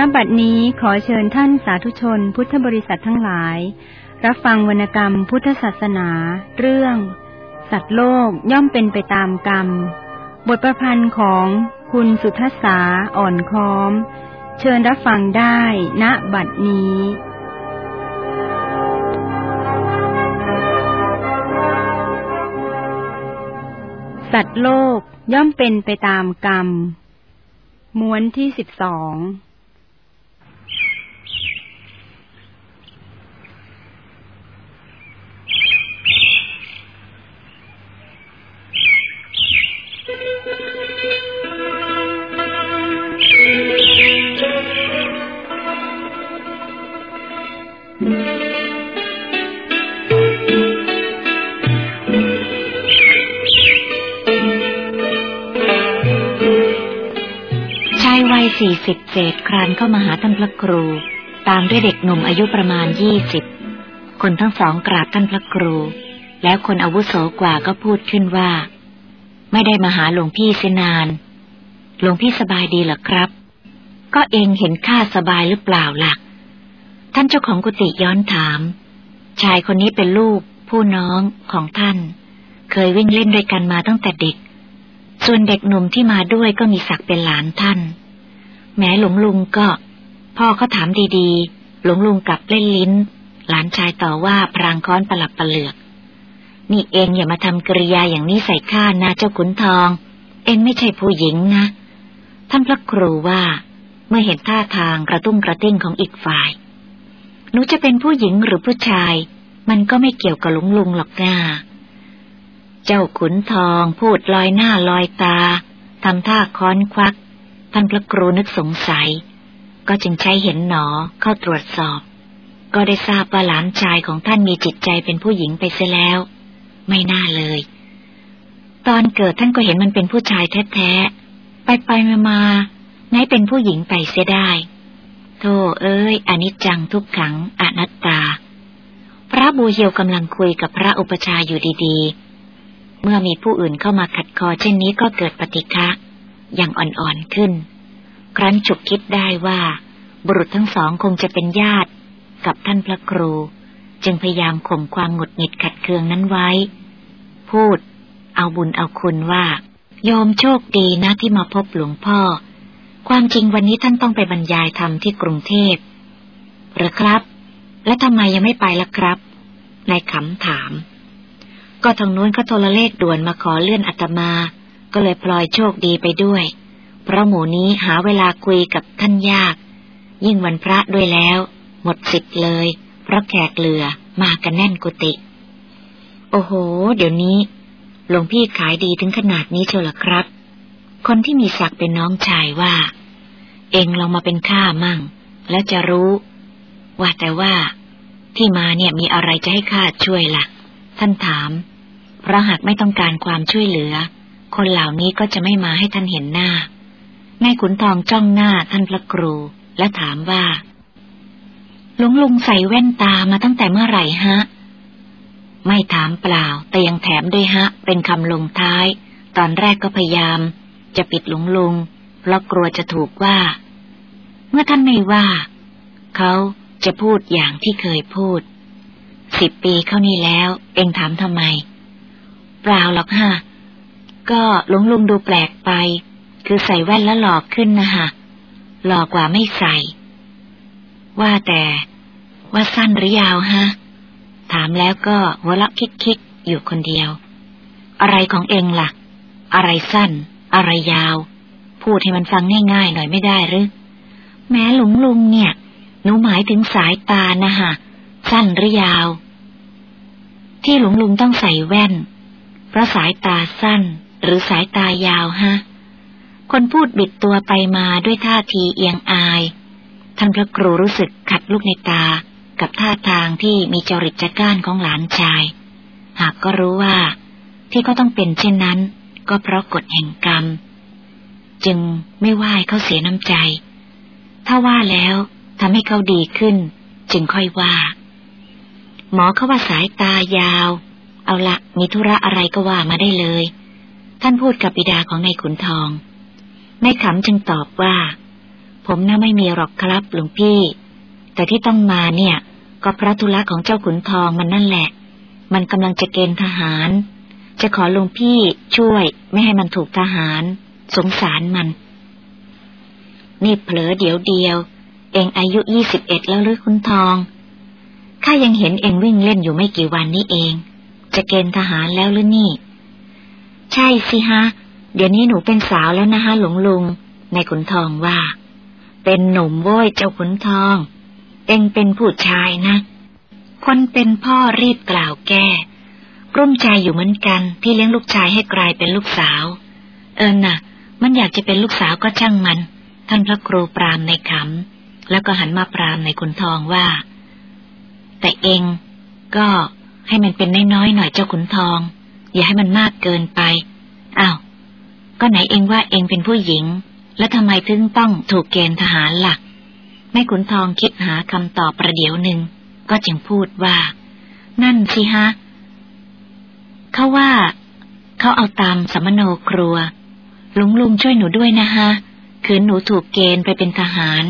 ณบัดนี้ขอเชิญท่านสาธุชนพุทธบริษัททั้งหลาย รับฟังวรรณกรรมพุทธศาสนา เรื่อง สัตว์โลกย่อมเป็นไปตามกรรม บทประพันธ์ของคุณสุทัศสาอ่อนค้อม เชิญรับฟังได้ณบัดนี้สัตว์โลกย่อมเป็นไปตามกรรม ม้วนที่สิบสอง ชายวัยสี่สิบเศษครานเข้ามาหาท่านพระครู ตามด้วยเด็กหนุ่มอายุประมาณยี่สิบคนทั้งสองกราบท่านพระครู แล้วคนอาวุโสกว่าก็พูดขึ้นว่า ไม่ได้มาหาหลวงพี่เสนานหลวงพี่สบายดีหรอครับ ก็เองเห็นข้าสบายหรือเปล่าหล่ะ ท่านเจ้าของกุฏิย้อนถาม ชายคนนี้เป็นลูก ผู้น้องของท่าน เคยวิ่งเล่นด้วยกันมาตั้งแต่เด็ก ส่วนเด็กหนุ่มที่มาด้วยก็มีศักดิ์เป็นหลานท่าน แม้หลวงลุงก็ พ่อเขาถามดีๆ หลวงลุงกลับเล่นลิ้น หลานชายต่อว่าพรางค้อนประหลับประเหลือก นี่เองอย่ามาทำกริยาอย่างนี้ใส่ข้านะเจ้าขุนทอง เองไม่ใช่ผู้หญิงนะ ท่านพระครูว่า เมื่อเห็นท่าทางกระตุ้งกระติ้งของอีกฝ่าย นูจะเป็นผู้หญิงหรือผู้ชาย มันก็ไม่เกี่ยวกับหลวงลุงหรอกง่าเจ้าขุนทองพูดลอยหน้าลอยตาทำท่าค้อนควัก ท่านพระครูนึกสงสัย ก็จึงใช้เห็นหนอเข้าตรวจสอบ ก็ได้ทราบว่าหลานชายของท่านมีจิตใจเป็นผู้หญิงไปเสียแล้ว ไม่น่าเลย ตอนเกิดท่านก็เห็นมันเป็นผู้ชายแท้ๆ ไปไปมามาไหนเป็นผู้หญิงไปเสียได้ โธ่เอ้ยอนิจจังทุกขังอนัตตา พระบูเฮียวกำลังคุยกับพระอุปชาอยู่ดีๆ เมื่อมีผู้อื่นเข้ามาขัดคอเช่นนี้ก็เกิดปฏิฆะอย่างอ่อนๆขึ้น ครั้นฉุกคิดได้ว่า บุรุษทั้งสองคงจะเป็นญาติกับท่านพระครู จึงพยายามข่มความหงุดหงิดขัดเคืองนั้นไว้ พูด เอาบุญเอาคุณว่า โยมโชคดีนะที่มาพบหลวงพ่อ ความจริงวันนี้ท่านต้องไปบรรยายธรรมที่กรุงเทพหรือครับ และทำไมยังไม่ไปล่ะครับนายขำถาม ก็ทางนู้นเขาโทรเลขด่วนมาขอเลื่อนอัตมา ก็เลยพลอยโชคดีไปด้วย เพราะหมูนี้หาเวลาคุยกับท่านยาก ยิ่งวันพระด้วยแล้ว หมดสิทธิ์เลย เพราะแขกเหลือมากันแน่นกุฏิโอ้โห เดี๋ยวนี้หลวงพี่ขายดีถึงขนาดนี้เชียวหรอครับ คนที่มีศักดิ์เป็นน้องชายว่า เองลองมาเป็นข้ามั่ง แล้วจะรู้ ว่าแต่ว่า ที่มาเนี่ยมีอะไรจะให้ข้าช่วยละ่ะ ท่านถาม เพราะหากไม่ต้องการความช่วยเหลือ คนเหล่านี้ก็จะไม่มาให้ท่านเห็นหน้าแม่ขุนทองจ้องหน้าท่านพระครูและถามว่า หลวงลุงใส่แว่นตามาตั้งแต่เมื่อไหร่ฮะ ไม่ถามเปล่า แต่ยังแถมด้วยฮะ เป็นคำลงท้าย ตอนแรกก็พยายาม จะปิดหลวงลุง เพราะกลัวจะถูกว่า เมื่อท่านไม่ว่า เขาจะพูดอย่างที่เคยพูด สิบปีเข้านี่แล้ว เองถามทำไม เปล่าหรอกฮะ ก็หลวงลุงดูแปลกไป คือใส่แว่นแล้วหลอกขึ้นนะฮะ หลอกกว่าไม่ใส่ ว่าแต่ว่าสั้นหรือยาวฮะ ถามแล้วก็หัวเราะคิกๆอยู่คนเดียว อะไรของเองละ่ะ อะไรสั้น อะไรยาว พูดให้มันฟังง่าย ๆ หน่อยไม่ได้หรือแม้หลวงลุงเนี่ย หนูหมายถึงสายตานะฮะ สั้นหรือยาว ที่หลวงลุงต้องใส่แว่น เพราะสายตาสั้นหรือสายตายาวฮะ คนพูดบิดตัวไปมาด้วยท่าทีเอียงอาย ท่านพระครูรู้สึกขัดลูกในตากับท่าทางที่มีจริตจัก้านของหลานชาย หากก็รู้ว่า ที่เขาต้องเป็นเช่นนั้น ก็เพราะกฎแห่งกรรม จึงไม่ไหว้เขาเสียน้ำใจ ถ้าว่าแล้วทำให้เขาดีขึ้น จึงค่อยว่า หมอเขาว่าสายตายาว เอาละมีธุระอะไรก็ว่ามาได้เลย ท่านพูดกับบิดาของนายขุนทองนายขำจึงตอบว่า ผมน่าไม่มีหรอกครับหลวงพี่ แต่ที่ต้องมาเนี่ย ก็พระธุระของเจ้าขุนทองมันนั่นแหละ มันกำลังจะเกณฑ์ทหาร จะขอหลวงพี่ช่วยไม่ให้มันถูกทหาร สงสารมัน นี่เผลอเดี๋ยวเดียว เองอายุยี่สิบเอ็ดแล้วหรือคุณทอง ข้ายังเห็นเองวิ่งเล่นอยู่ไม่กี่วันนี้เอง จะเกณฑ์ทหารแล้วหรือนี่ ใช่สิฮะ เดี๋ยวนี้หนูเป็นสาวแล้วนะฮะหลวงลุง ในขุนทองว่า เป็นหนุ่มโว้ยเจ้าขุนทอง เองเป็นผู้ชายนะ คนเป็นพ่อรีบกล่าวแก้กลุ้มใจอยู่เหมือนกันที่เลี้ยงลูกชายให้กลายเป็นลูกสาว เออน่ะ มันอยากจะเป็นลูกสาวก็ช่างมัน ท่านพระครูปรามในขำแล้วก็หันมาปรามในขุนทองว่า แต่เองก็ให้มันเป็นน้อยๆหน่อยเจ้าขุนทอง อย่าให้มันมากเกินไปอ้าวก็ไหนเองว่าเองเป็นผู้หญิง แล้วทำไมถึงต้องถูกเกณฑ์ทหารละ่ะแม่ขุนทองคิดหาคำตอบประเดี๋ยวหนึ่งก็จึงพูดว่า นั่นสิฮะเขาว่า เขาเอาตามสมโนครัว ลุงลุงช่วยหนูด้วยนะฮะคืนหนูถูกเกณฑ์ไปเป็นทหาร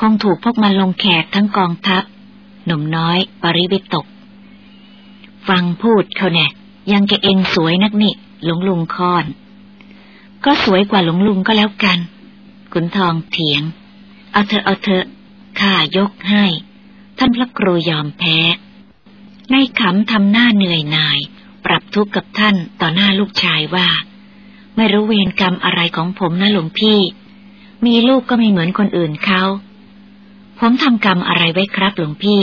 คงถูกพวกมันลงแขกทั้งกองทัพ หนุ่มน้อยปริวิตก ฟังพูดเขาแน่ยังแกเองสวยนักนี่หลวงลุงคอน ก็สวยกว่าหลวงลุงก็แล้วกัน ขุนทองเถียง เอาเธอเอาเธอข้ายกให้ ท่านพระครูยอมแพ้ในขำทำหน้าเหนื่อยหน่าย ปรับทุกข์กับท่านต่อหน้าลูกชายว่า ไม่รู้เวรกรรมอะไรของผมนะหลวงพี่ มีลูกก็ไม่เหมือนคนอื่นเขา ผมทำกรรมอะไรไว้ครับหลวงพี่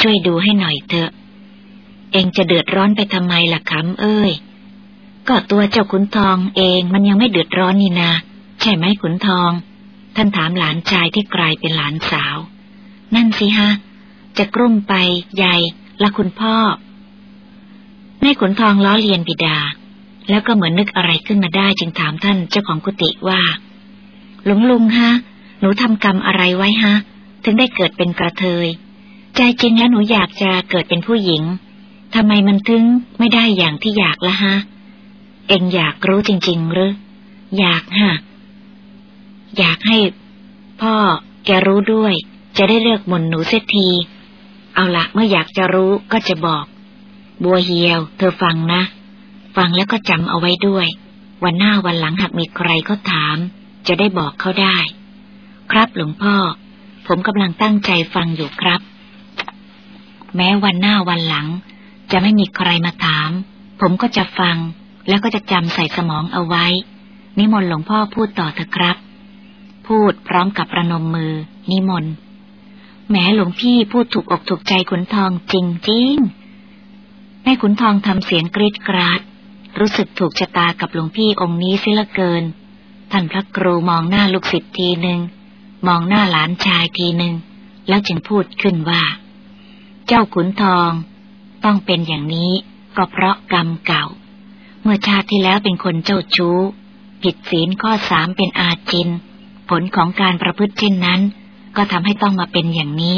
ช่วยดูให้หน่อยเถอะ เองจะเดือดร้อนไปทำไมล่ะคำเอ้ย ก็ตัวเจ้าขุนทองเองมันยังไม่เดือดร้อนนี่นา ใช่ไหมขุนทอง ท่านถามหลานชายที่กลายเป็นหลานสาว นั่นสิฮะ จะกลุ้มไปใหญ่ละคุณพ่อในขุนทองล้อเลียนบิดา แล้วก็เหมือนนึกอะไรขึ้นมาได้จึงถามท่านเจ้าของกุฏิว่า หลวงลุงฮะ หนูทำกรรมอะไรไว้ฮะ ถึงได้เกิดเป็นกระเทย ใจจริงแล้วหนูอยากจะเกิดเป็นผู้หญิงทำไมมันถึงไม่ได้อย่างที่อยากละฮะ เองอยากรู้จริง ๆ หรือ อยากฮะ อยากให้ พ่อแกรู้ด้วย จะได้เลือกมนหนูเสียที เอาละเมื่ออยากจะรู้ก็จะบอก บัวเหียว เธอฟังนะ ฟังแล้วก็จำเอาไว้ด้วย วันหน้าวันหลังหากมีใครก็ถาม จะได้บอกเขาได้ ครับหลวงพ่อ ผมกำลังตั้งใจฟังอยู่ครับ แม้วันหน้าวันหลัง จะไม่มีใครมาถาม ผมก็จะฟัง แล้วก็จะจำใส่สมองเอาไว้ นิมนต์หลวงพ่อพูดต่อเถอะครับ พูดพร้อมกับประนมมือ นิมนต์แม้หลวงพี่พูดถูกอกถูกใจขุนทองจริงๆแม่ขุนทองทำเสียงกรีดกราด รู้สึกถูกชะตากับหลวงพี่องค์นี้เสียละเกิน ท่านพระครูมองหน้าลูกศิษย์ทีหนึ่ง มองหน้าหลานชายทีหนึ่ง แล้วจึงพูดขึ้นว่า เจ้าขุนทอง ต้องเป็นอย่างนี้ก็เพราะกรรมเก่า เมื่อชาติที่แล้วเป็นคนเจ้าชู้ ผิดศีลข้อสามเป็นอาจิน ผลของการประพฤติเช่นนั้น ก็ทำให้ต้องมาเป็นอย่างนี้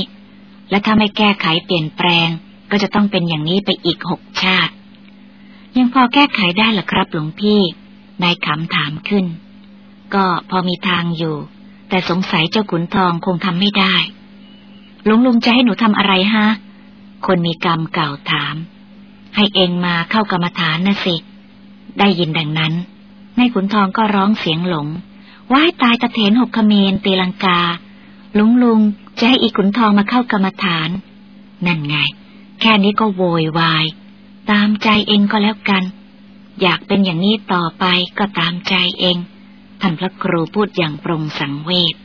และถ้าไม่แก้ไขเปลี่ยนแปลงก็จะต้องเป็นอย่างนี้ไปอีกหกชาติ ยังพอแก้ไขได้หรอครับหลวงพี่ นายขำถามขึ้น ก็พอมีทางอยู่ แต่สงสัยเจ้าขุนทองคงทำไม่ได้ หลวงลุงจะให้หนูทำอะไรฮะ คนมีกรรมเก่าถาม ให้เองมาเข้ากรรมฐานนะสิ ได้ยินดังนั้นนายขุนทองก็ร้องเสียงหลงว่ายตายตะเถนหกขเมนตีลังกา ลุงลุงจะให้อีขุนทองมาเข้ากรรมฐาน นั่นไง แค่นี้ก็โวยวาย ตามใจเองก็แล้วกัน อยากเป็นอย่างนี้ต่อไปก็ตามใจเอง ท่านพระครูพูดอย่างปรงสังเวช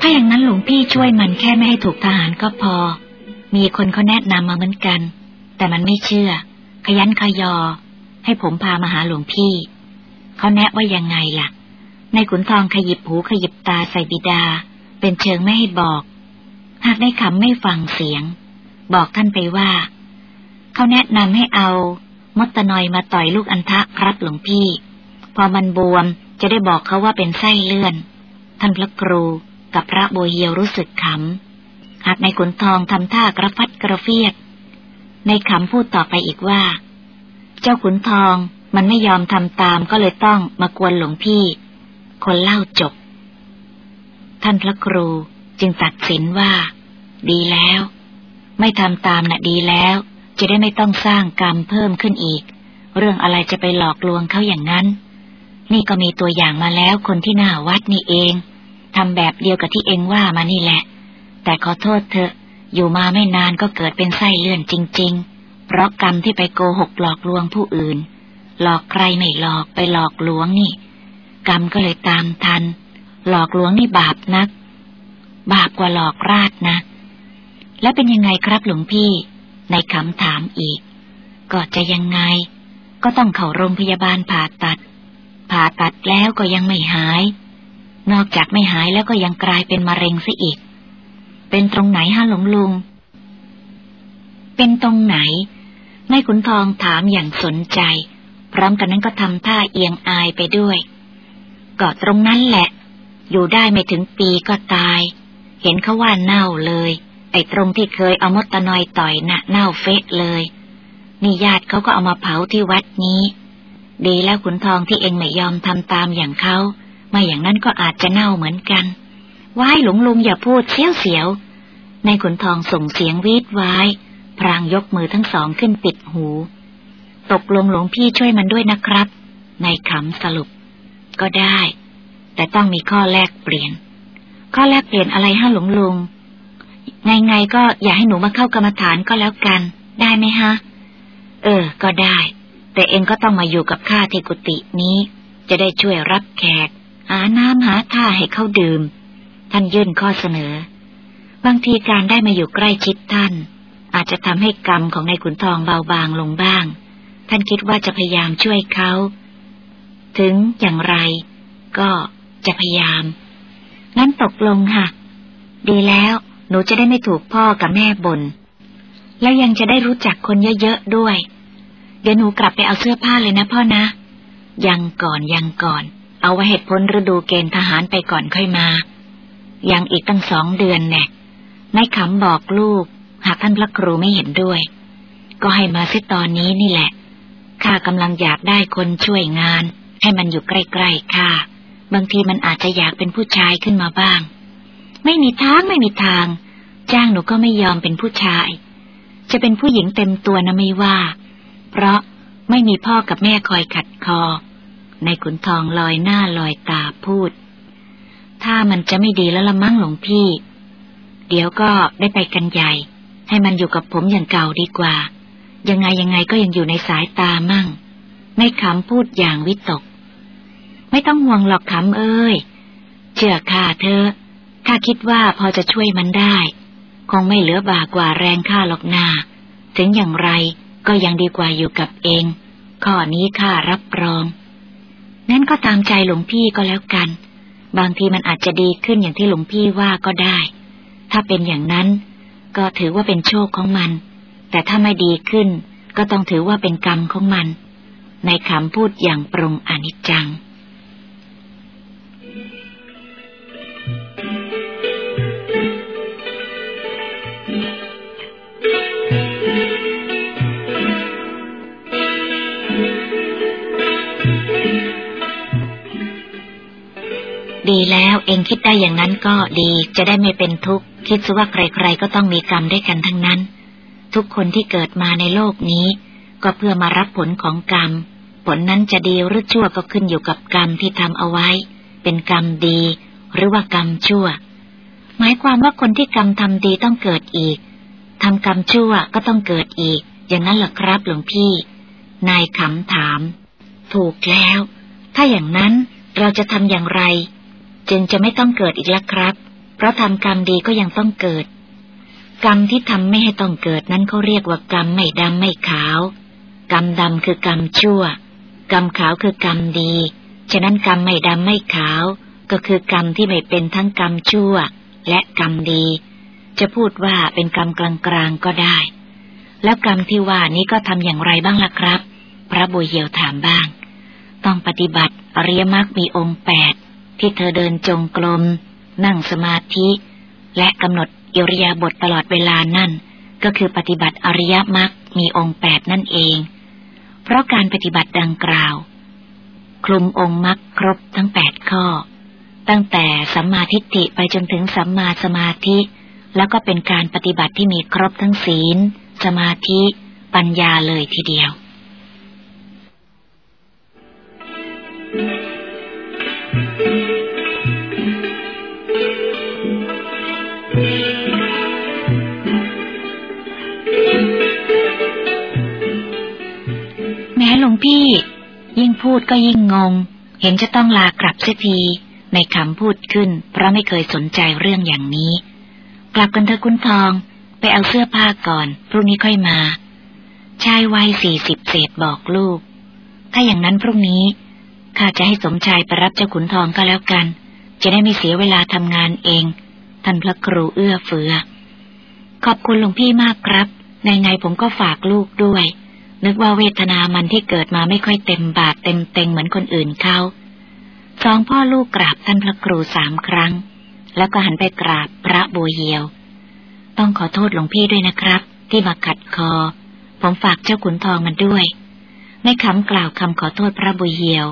ถ้าอย่างนั้นหลวงพี่ช่วยมันแค่ไม่ให้ถูกทหารก็พอ มีคนเขาแนะนำมาเหมือนกัน แต่มันไม่เชื่อ ขยันขยอ ให้ผมพามาหาหลวงพี่ เขาแนะว่ายังไงล่ะ ในขุนทองขยิบหูขยิบตาใส่บิดา เป็นเชิงไม่ให้บอก หากได้คำไม่ฟังเสียง บอกท่านไปว่า เขาแนะนำให้เอา มดตะนอยมาต่อยลูกอันทะครับหลวงพี่ พอมันบวมจะได้บอกเขาว่าเป็นไส้เลื่อน ท่านพระครูกับพระโบเฮียวรู้สึกขำหากในขุนทองทำท่ากระฟัดกระเฟียด ในขำพูดต่อไปอีกว่า เจ้าขุนทองมันไม่ยอมทำตามก็เลยต้องมากวนหลวงพี่ คนเล่าจบ ท่านพระครูจึงตัดสินว่า ดีแล้ว ไม่ทำตามนะ่ะดีแล้ว จะได้ไม่ต้องสร้างกรรมเพิ่มขึ้นอีก เรื่องอะไรจะไปหลอกลวงเขาอย่างนั้น นี่ก็มีตัวอย่างมาแล้วคนที่หน้าวัดนี่เองทำแบบเดียวกับที่เองว่ามานี่แหละ แต่ขอโทษเถอะ อยู่มาไม่นานก็เกิดเป็นไส้เลื่อนจริง ๆ เพราะกรรมที่ไปโกหกหลอกลวงผู้อื่น หลอกใครไม่หลอกไปหลอกลวงนี่ กรรมก็เลยตามทัน หลอกลวงนี่บาปนัก บาปกว่าหลอกราดนะ แล้วเป็นยังไงครับหลวงพี่ ในคำถามอีก ก็จะยังไง ก็ต้องเข้าโรงพยาบาลผ่าตัด ผ่าตัดแล้วก็ยังไม่หาย นอกจากไม่หายแล้วก็ยังกลายเป็นมะเร็งซะอีก เป็นตรงไหนฮะหลวงลุง เป็นตรงไหนนายขุนทองถามอย่างสนใจ พร้อมกันนั้นก็ทำท่าเอียงอายไปด้วยก็ตรงนั้นแหละ อยู่ได้ไม่ถึงปีก็ตาย เห็นเขาว่าเน่าเลย ไอ้ตรงที่เคยเอามดตะนอยต่อยนะ่ะเน่าเฟะเลย นี่ญาติเขาก็เอามาเผาที่วัดนี้ ดีแล้วขุนทองที่เองไม่ยอมทำตามอย่างเขาไม่อย่างนั้นก็อาจจะเน่าเหมือนกันว้ายหลงลุงอย่าพูดเสียวเสียว ในขุนทองส่งเสียงวีดวาย พรางยกมือทั้งสองขึ้นปิดหู ตกลงหลวงพี่ช่วยมันด้วยนะครับในคำสรุป ก็ได้ แต่ต้องมีข้อแลกเปลี่ยน ข้อแลกเปลี่ยนอะไรฮะหลวงลุง ไงไงก็อย่าให้หนูมาเข้ากรรมฐานก็แล้วกัน ได้ไหมฮะ เออ ก็ได้ แต่เองก็ต้องมาอยู่กับข้าที่กุฏินี้ จะได้ช่วยรับแขก หาน้ำหาท่าให้เข้าดื่ม ท่านยื่นข้อเสนอ บางทีการได้มาอยู่ใกล้ชิดท่าน อาจจะทำให้กรรมของนายขุนทองเบาบางลงบ้าง ท่านคิดว่าจะพยายามช่วยเขา ถึงอย่างไร ก็จะพยายาม งั้นตกลงค่ะ ดีแล้วหนูจะได้ไม่ถูกพ่อกับแม่บน่นแล้วยังจะได้รู้จักคนเยอะๆด้วย เดี๋ยวหนูกลับไปเอาเสื้อผ้าเลยนะพ่อนะ ยังก่อนยังก่อน เอาไว้เหตุพ้นฤดูเกณฑ์ทหารไปก่อนค่อยมา ยังอีกตั้งสองเดือนแน่ นายขำบอกลูก หากท่านพระครูไม่เห็นด้วย ก็ให้มาซิตอนนี้นี่แหละ ข้ากำลังอยากได้คนช่วยงาน ให้มันอยู่ใกล้ๆข้าบางทีมันอาจจะอยากเป็นผู้ชายขึ้นมาบ้าง ไม่มีทางไม่มีทาง จ้างหนูก็ไม่ยอมเป็นผู้ชาย จะเป็นผู้หญิงเต็มตัวนะไม่ว่า เพราะไม่มีพ่อกับแม่คอยขัดคอ ในขุนทองลอยหน้าลอยตาพูด ถ้ามันจะไม่ดีแล้วละมั้งหลวงพี่ เดี๋ยวก็ได้ไปกันใหญ่ ให้มันอยู่กับผมอย่างเก่าดีกว่า ยังไงยังไงก็ยังอยู่ในสายตามั่งไม่ขำพูดอย่างวิตก ไม่ต้องห่วงหรอกขำเอ้ย เชื่อข้าเธอข้าคิดว่าพอจะช่วยมันได้ คงไม่เหลือบากว่าแรงข้าหรอกนาถึงอย่างไรก็ยังดีกว่าอยู่กับเอง ข้อนี้ข้ารับรองนั้นก็ตามใจหลวงพี่ก็แล้วกัน บางทีมันอาจจะดีขึ้นอย่างที่หลวงพี่ว่าก็ได้ ถ้าเป็นอย่างนั้น ก็ถือว่าเป็นโชคของมัน แต่ถ้าไม่ดีขึ้น ก็ต้องถือว่าเป็นกรรมของมัน ในคำพูดอย่างปรงอนิจจังดีแล้วเองคิดได้อย่างนั้นก็ดีจะได้ไม่เป็นทุกข์ คิดซะว่าใครๆก็ต้องมีกรรมด้วยกันทั้งนั้น ทุกคนที่เกิดมาในโลกนี้ ก็เพื่อมารับผลของกรรม ผลนั้นจะดีหรือชั่วก็ขึ้นอยู่กับกรรมที่ทำเอาไว้ เป็นกรรมดี หรือว่ากรรมชั่ว หมายความว่าคนที่กรรมทำดีต้องเกิดอีกทำกรรมชั่วก็ต้องเกิดอีก อย่างนั้นหรอครับหลวงพี่ นายขำถาม ถูกแล้ว ถ้าอย่างนั้นเราจะทำอย่างไร จึงจะไม่ต้องเกิดอีกแล้วครับ ราะทำกรรมดีก็ยังต้องเกิด กรรมที่ทำไม่ให้ต้องเกิดนั้นเขาเรียกว่ากรรมไม่ดำไม่ขาว กรรมดำคือกรรมชั่ว กรรมขาวคือกรรมดี ฉะนั้นกรรมไม่ดำไม่ขาว ก็คือกรรมที่ไม่เป็นทั้งกรรมชั่ว และกรรมดี จะพูดว่าเป็นกรรมกลางๆก็ได้ แล้วกรรมที่ว่านี้ก็ทำอย่างไรบ้างล่ะครับ พระบุญเหียวถามบ้าง ต้องปฏิบัติอริยมรรคมีองค์แปดที่เธอเดินจงกรม นั่งสมาธิ และกำหนดอิริยาบถตลอดเวลานั่น ก็คือปฏิบัติอริยมรรคมีองค์แปดนั่นเอง เพราะการปฏิบัติดังกล่าว คลุมองค์มรรคครบทั้งแปดข้อ ตั้งแต่สัมมาทิฏฐิไปจนถึงสัมมาสมาธิ แล้วก็เป็นการปฏิบัติที่มีครบทั้งศีล สมาธิ ปัญญาเลยทีเดียว หลวงพี่ ยิ่งพูดก็ยิ่งงง เห็นจะต้องลากลับเสียทีในคำพูดขึ้น เพราะไม่เคยสนใจเรื่องอย่างนี้ กลับกันเถอะคุณทอง ไปเอาเสื้อผ้าก่อน พรุ่งนี้ค่อยมา ชายวัยสี่สิบเศษบอกลูก ถ้าอย่างนั้นพรุ่งนี้ข้าจะให้สมชายไปรับเจ้าขุนทองก็แล้วกัน จะได้ไม่เสียเวลาทำงานเอง ท่านพระครูเอื้อเฟื้อขอบคุณหลวงพี่มากครับ ในไงผมก็ฝากลูกด้วย นึกว่าเวทนามันที่เกิดมาไม่ค่อยเต็มบาทเต็มเต็งเหมือนคนอื่นเขาสองพ่อลูกกราบท่านพระครูสามครั้ง แล้วก็หันไปกราบพระบัวเหียว ต้องขอโทษหลวงพี่ด้วยนะครับ ที่มาขัดคอ ผมฝากเจ้าขุนทองมันด้วยในคำกล่าวคำขอโทษพระบุญเหียว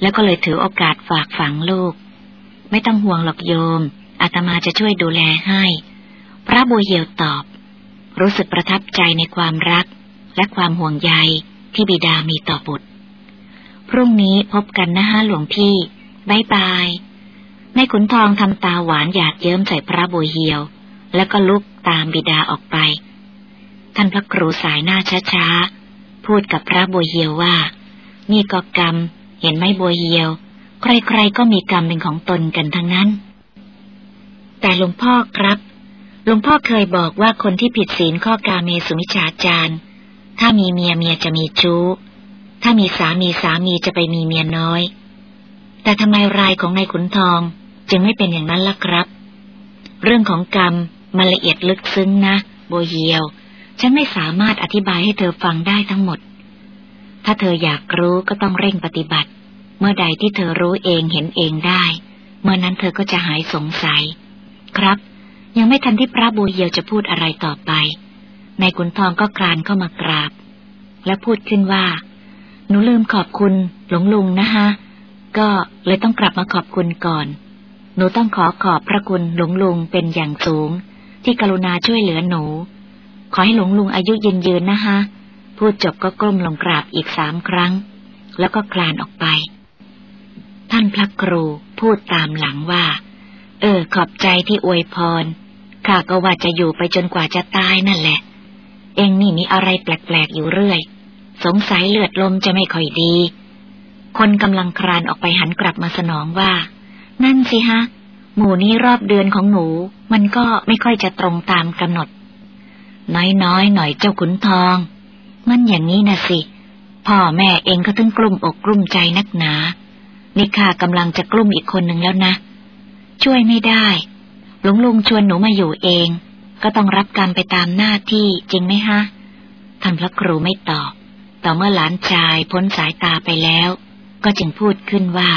แล้วก็เลยถือโอกาสฝากฝังลูก ไม่ต้องห่วงหรอกโยมอาตมาจะช่วยดูแลให้ พระบุญเหียวตอบ รู้สึกประทับใจในความรัก และความห่วงใยที่บิดามีต่อบุตร พรุ่งนี้พบกันนะฮะหลวงพี่บายบายในขุนทองทำตาหวานหยาดเยิ้มใส่พระบุเหียว แล้วก็ลุกตามบิดาออกไป ท่านพระครูสายหน้าช้าๆ พูดกับพระบุเหียวว่า นี่ก็กรรม เห็นไหมบัวเหียว ใครๆก็มีกรรมเป็นของตนกันทั้งนั้น แต่หลวงพ่อครับ หลวงพ่อเคยบอกว่าคนที่ผิดศีลข้อกาเมสุมิชาจาร ถ้ามีเมียเมียจะมีชู้ ถ้ามีสามีสามีจะไปมีเมียน้อย แต่ทำไมรายของนายขุนทองจึงไม่เป็นอย่างนั้นล่ะครับ เรื่องของกรรมมันละเอียดลึกซึ้งนะโบเยียว ฉันไม่สามารถอธิบายให้เธอฟังได้ทั้งหมด ถ้าเธออยากรู้ก็ต้องเร่งปฏิบัติ เมื่อใดที่เธอรู้เองเห็นเองได้ เมื่อนั้นเธอก็จะหายสงสัย ครับ ยังไม่ทันที่พระโบเยียวจะพูดอะไรต่อไป นายขุนทองก็คลานเข้ามากราบ และพูดขึ้นว่า หนูลืมขอบคุณหลวงลุงนะฮะก็เลยต้องกลับมาขอบคุณก่อน หนูต้องขอขอบพระคุณหลวงลุงเป็นอย่างสูง ที่กรุณาช่วยเหลือหนู ขอให้หลวงลุงอายุยืนยืนนะฮะพูดจบก็ก้มลงกราบอีกสามครั้ง แล้วก็คลานออกไป ท่านพระครูพูดตามหลังว่า เออ ขอบใจที่อวยพรข้าก็ว่าจะอยู่ไปจนกว่าจะตายนั่นแหละ เองนี่มีอะไรแปลกๆอยู่เรื่อย สงสัยเลือดลมจะไม่ค่อยดี คนกำลังครานออกไปหันกลับมาสนองว่า นั่นสิฮะ หมู่นี้รอบเดือนของหนู มันก็ไม่ค่อยจะตรงตามกำหนด น้อยๆหน่อยเจ้าขุนทอง มันอย่างนี้นะสิ พ่อแม่เองก็ถึงกลุ่มอกกลุ่มใจนักหนานี่ข้ากำลังจะกลุ่มอีกคนหนึ่งแล้วนะ ช่วยไม่ได้ หลวงลุงชวนหนูมาอยู่เอง ก็ต้องรับกรรมไปตามหน้าที่จริงไหมฮะ ท่านพระครูไม่ตอบ ต่อเมื่อหลานชายพ้นสายตาไปแล้ว ก็จึงพูดขึ้นว่า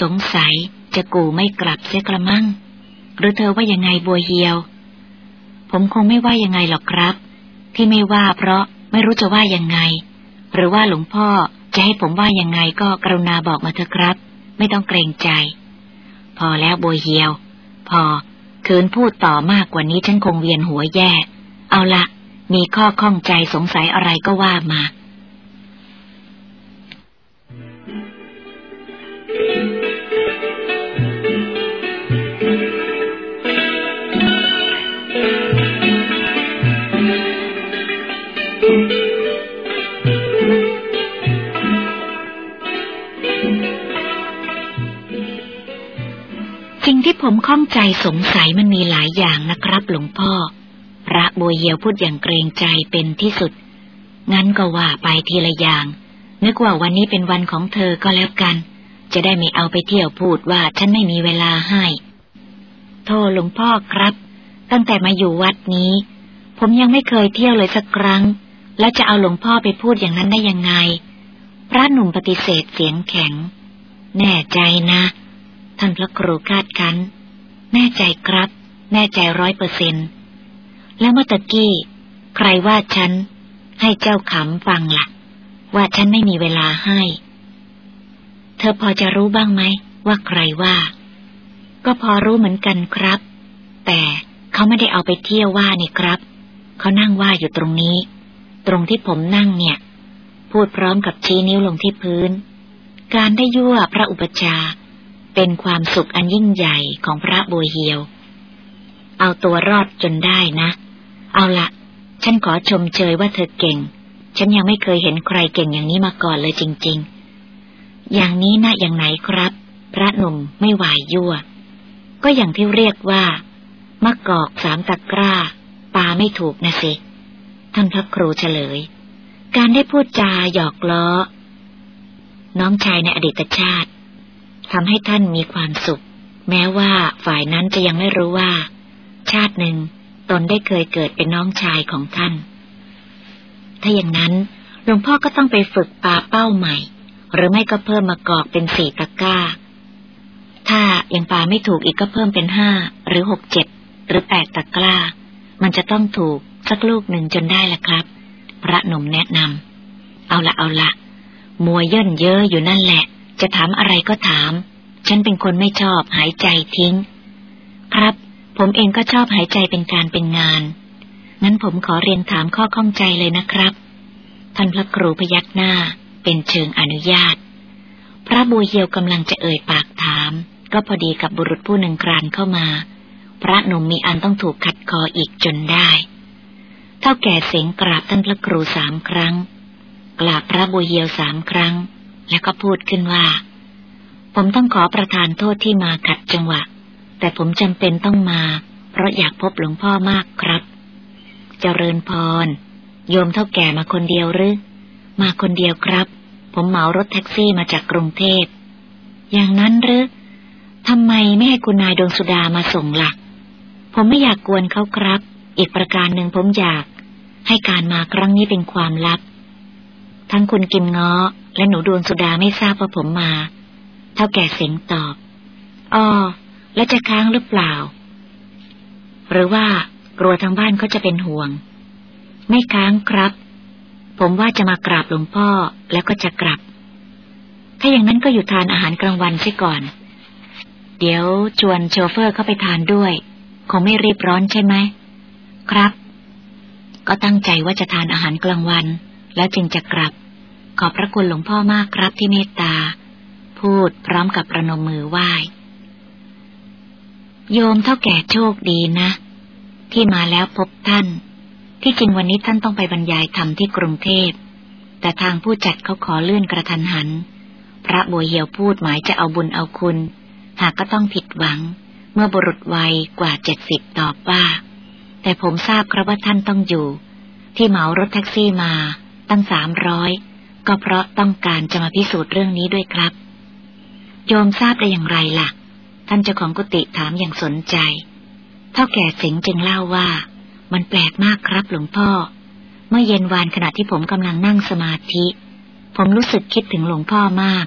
สงสัยจะกูไม่กลับเสียกระมังหรือเธอว่ายังไงบัวเฮียว ผมคงไม่ว่ายังไงหรอกครับ ที่ไม่ว่าเพราะไม่รู้จะว่ายังไง หรือว่าหลวงพ่อจะให้ผมว่ายังไงก็กรุณาบอกมาเถอะครับ ไม่ต้องเกรงใจ พอแล้วบัวเฮียว พอ คืนพูดต่อมากกว่านี้ฉันคงเวียนหัวแย่ เอาละมีข้อข้องใจสงสัยอะไรก็ว่ามาสิ่ง ผมข้องใจสงสัยมันมีหลายอย่างนะครับ หลวงพ่อ พระบัวเยียวพูดอย่างเกรงใจเป็นที่สุด งั้นก็ว่าไปทีละอย่าง นึกว่าวันนี้เป็นวันของเธอก็แล้วกัน จะได้ไม่เอาไปเที่ยวพูดว่าฉันไม่มีเวลาให้ โทษหลวงพ่อครับ ตั้งแต่มาอยู่วัดนี้ ผมยังไม่เคยเที่ยวเลยสักครั้ง แล้วจะเอาหลวงพ่อไปพูดอย่างนั้นได้ยังไง พระหนุ่มปฏิเสธเสียงแข็ง แน่ใจนะ ท่านพระครูคาดคันแน่ใจครับ แน่ใจร้อยเปอร์เซนแล้วเมื่อตะกี้ ใครว่าฉัน ให้เจ้าขำฟังละ่ะ ว่าฉันไม่มีเวลาให้ เธอพอจะรู้บ้างไหม ว่าใครว่า ก็พอรู้เหมือนกันครับ แต่เขาไม่ได้เอาไปเที่ยวว่านี่ครับ เขานั่งว่าอยู่ตรงนี้ ตรงที่ผมนั่งเนี่ย พูดพร้อมกับชี้นิ้วลงที่พื้น การได้ยั่วพระอุปชา เป็นความสุขอันยิ่งใหญ่ของพระบัวเฮียว เอาตัวรอดจนได้นะ เอาละฉันขอชมเชยว่าเธอเก่ง ฉันยังไม่เคยเห็นใครเก่งอย่างนี้มาก่อนเลยจริง ๆ อย่างนี้นะอย่างไหนครับ พระหนุ่มไม่ไหวยั่ว ก็อย่างที่เรียกว่ามะกอกสามตะกร้า ปาไม่ถูกนะสิ ท่านพระครูเฉลย การได้พูดจาหยอกล้อ น้องชายในอดีตชาติ ทำให้ท่านมีความสุข แม้ว่าฝ่ายนั้นจะยังไม่รู้ว่า ชาติหนึ่งตนได้เคยเกิดเป็นน้องชายของท่าน ถ้าอย่างนั้นหลวงพ่อก็ต้องไปฝึกปลาเป้าใหม่ หรือไม่ก็เพิ่มมากอกเป็นสี่ตะก้า ถ้ายังปลาไม่ถูกอีกก็เพิ่มเป็นห้าหรือหกเจ็ดหรือแปดตะกร้า มันจะต้องถูกสักลูกหนึ่งจนได้ละครับ พระหนุ่มแนะนำเอาละเอาละมัวเย่นเยอะอยู่นั่นแหละ จะถามอะไรก็ถาม ฉันเป็นคนไม่ชอบหายใจทิ้ง ครับ ผมเองก็ชอบหายใจเป็นการเป็นงานงั้นผมขอเรียนถามข้อข้องใจเลยนะครับ ท่านพระครูพยักหน้าเป็นเชิงอนุญาต พระบัวเหียวกำลังจะเอ่ยปากถาม ก็พอดีกับบุรุษผู้หนึ่งกรานเข้ามา พระหนุ่มมีอันต้องถูกขัดคออีกจนได้ เท่าแก่เสียงกราบท่านพระครูสามครั้ง กราบพระบุเยียวสามครั้ง แล้วก็พูดขึ้นว่า ผมต้องขอประทานโทษที่มาขัดจังหวะ แต่ผมจำเป็นต้องมา เพราะอยากพบหลวงพ่อมากครับ เจริญพร โยมเท่าแก่มาคนเดียวหรือ มาคนเดียวครับ ผมเหมารถแท็กซี่มาจากกรุงเทพ อย่างนั้นหรือทำไมไม่ให้คุณนายดวงสุดามาส่งละ่ะผมไม่อยากกวนเขาครับ อีกประการหนึ่งผมอยาก ให้การมาครั้งนี้เป็นความลับ ทั้งคุณกิมเง้อ และหนูดวงสุดาไม่ทราบว่าผมมา เท่าแก่เสียงตอบอ๋อแล้วจะค้างหรือเปล่า หรือว่ากลัวทางบ้านเขาจะเป็นห่วง ไม่ค้างครับ ผมว่าจะมากราบหลวงพ่อแล้วก็จะกลับ ถ้าอย่างนั้นก็อยู่ทานอาหารกลางวันใช่ก่อน เดี๋ยวชวนโชเฟอร์เข้าไปทานด้วย คงไม่รีบร้อนใช่ไหม ครับ ก็ตั้งใจว่าจะทานอาหารกลางวัน แล้วจึงจะกลับ ขอบพระคุณหลวงพ่อมากครับที่เมตตา พูดพร้อมกับประนมมือไหว้ โยมเท่าแก่โชคดีนะ ที่มาแล้วพบท่าน ที่จริงวันนี้ท่านต้องไปบรรยายธรรมที่กรุงเทพ แต่ทางผู้จัดเขาขอเลื่อนกระทันหัน พระบัวเหี่ยวพูดหมายจะเอาบุญเอาคุณ หากก็ต้องผิดหวัง เมื่อบุรุษวัยกว่าเจ็ดสิบตอบว่า แต่ผมทราบครับว่าท่านต้องอยู่ ที่เหมารถแท็กซี่มา ตั้งสามร้อย ก็เพราะต้องการจะมาพิสูจน์เรื่องนี้ด้วยครับ โยมทราบได้อย่างไรล่ะ ท่านเจ้าของกุฏิถามอย่างสนใจเท่าแก่สิงจึงเล่าว่า มันแปลกมากครับหลวงพ่อ เมื่อเย็นวานขณะที่ผมกำลังนั่งสมาธิ ผมรู้สึกคิดถึงหลวงพ่อมาก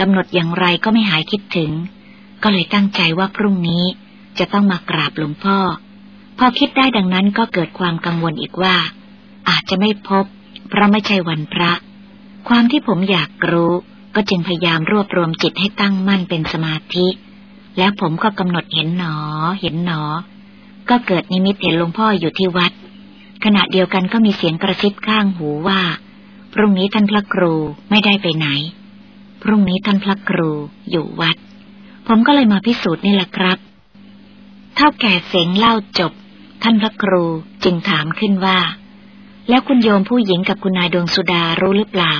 กำหนดอย่างไรก็ไม่หายคิดถึง ก็เลยตั้งใจว่าพรุ่งนี้จะต้องมากราบหลวงพ่อ พอคิดได้ดังนั้นก็เกิดความกังวลอีกว่า อาจจะไม่พบ เพราะไม่ใช่วันพระ ความที่ผมอยากรู้ก็จึงพยายามรวบรวมจิตให้ตั้งมั่นเป็นสมาธิ แล้วผมก็กำหนดเห็นหนอ เห็นหนอ ก็เกิดนิมิตเห็นหลวงพ่ออยู่ที่วัด ขณะเดียวกันก็มีเสียงกระซิบข้างหูว่า พรุ่งนี้ท่านพระครูไม่ได้ไปไหน พรุ่งนี้ท่านพระครูอยู่วัด ผมก็เลยมาพิสูจน์นี่แหละครับ เท่าแก่เสงเล่าจบ ท่านพระครูจึงถามขึ้นว่า แล้วคุณโยมผู้หญิงกับคุณนายดวงสุดารู้หรือเปล่า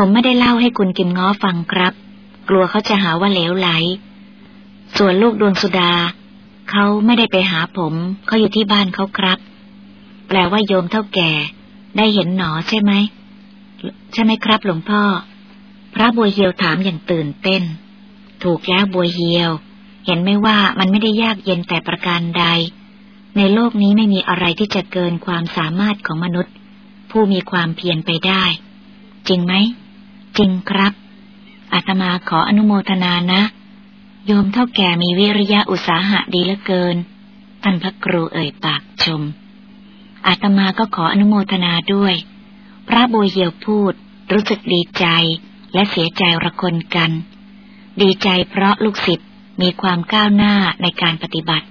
ผมไม่ได้เล่าให้คุณกิมง้อฟังครับ กลัวเขาจะหาว่าเหลวไหล ส่วนลูกดวงสุดา เขาไม่ได้ไปหาผม เขาอยู่ที่บ้านเขาครับ แปลว่าโยมเท่าแก่ ได้เห็นหนอใช่ไหม ใช่ไหมครับหลวงพ่อ พระบัวเฮียวถามอย่างตื่นเต้น ถูกแล้วบัวเหียว เห็นไหมว่ามันไม่ได้ยากเย็นแต่ประการใด ในโลกนี้ไม่มีอะไรที่จะเกินความสามารถของมนุษย์ ผู้มีความเพียรไปได้ จริงไหม จริงครับ อาตมาขออนุโมทนานะ โยมเท่าแก่มีวิริยะอุตสาหะดีเหลือเกิน ท่านพระครูเอ่ยปากชม อาตมาก็ขออนุโมทนาด้วย พระบุญเหี่ยวพูด รู้สึกดีใจและเสียใจระคนกัน ดีใจเพราะลูกศิษย์มีความก้าวหน้าในการปฏิบัติ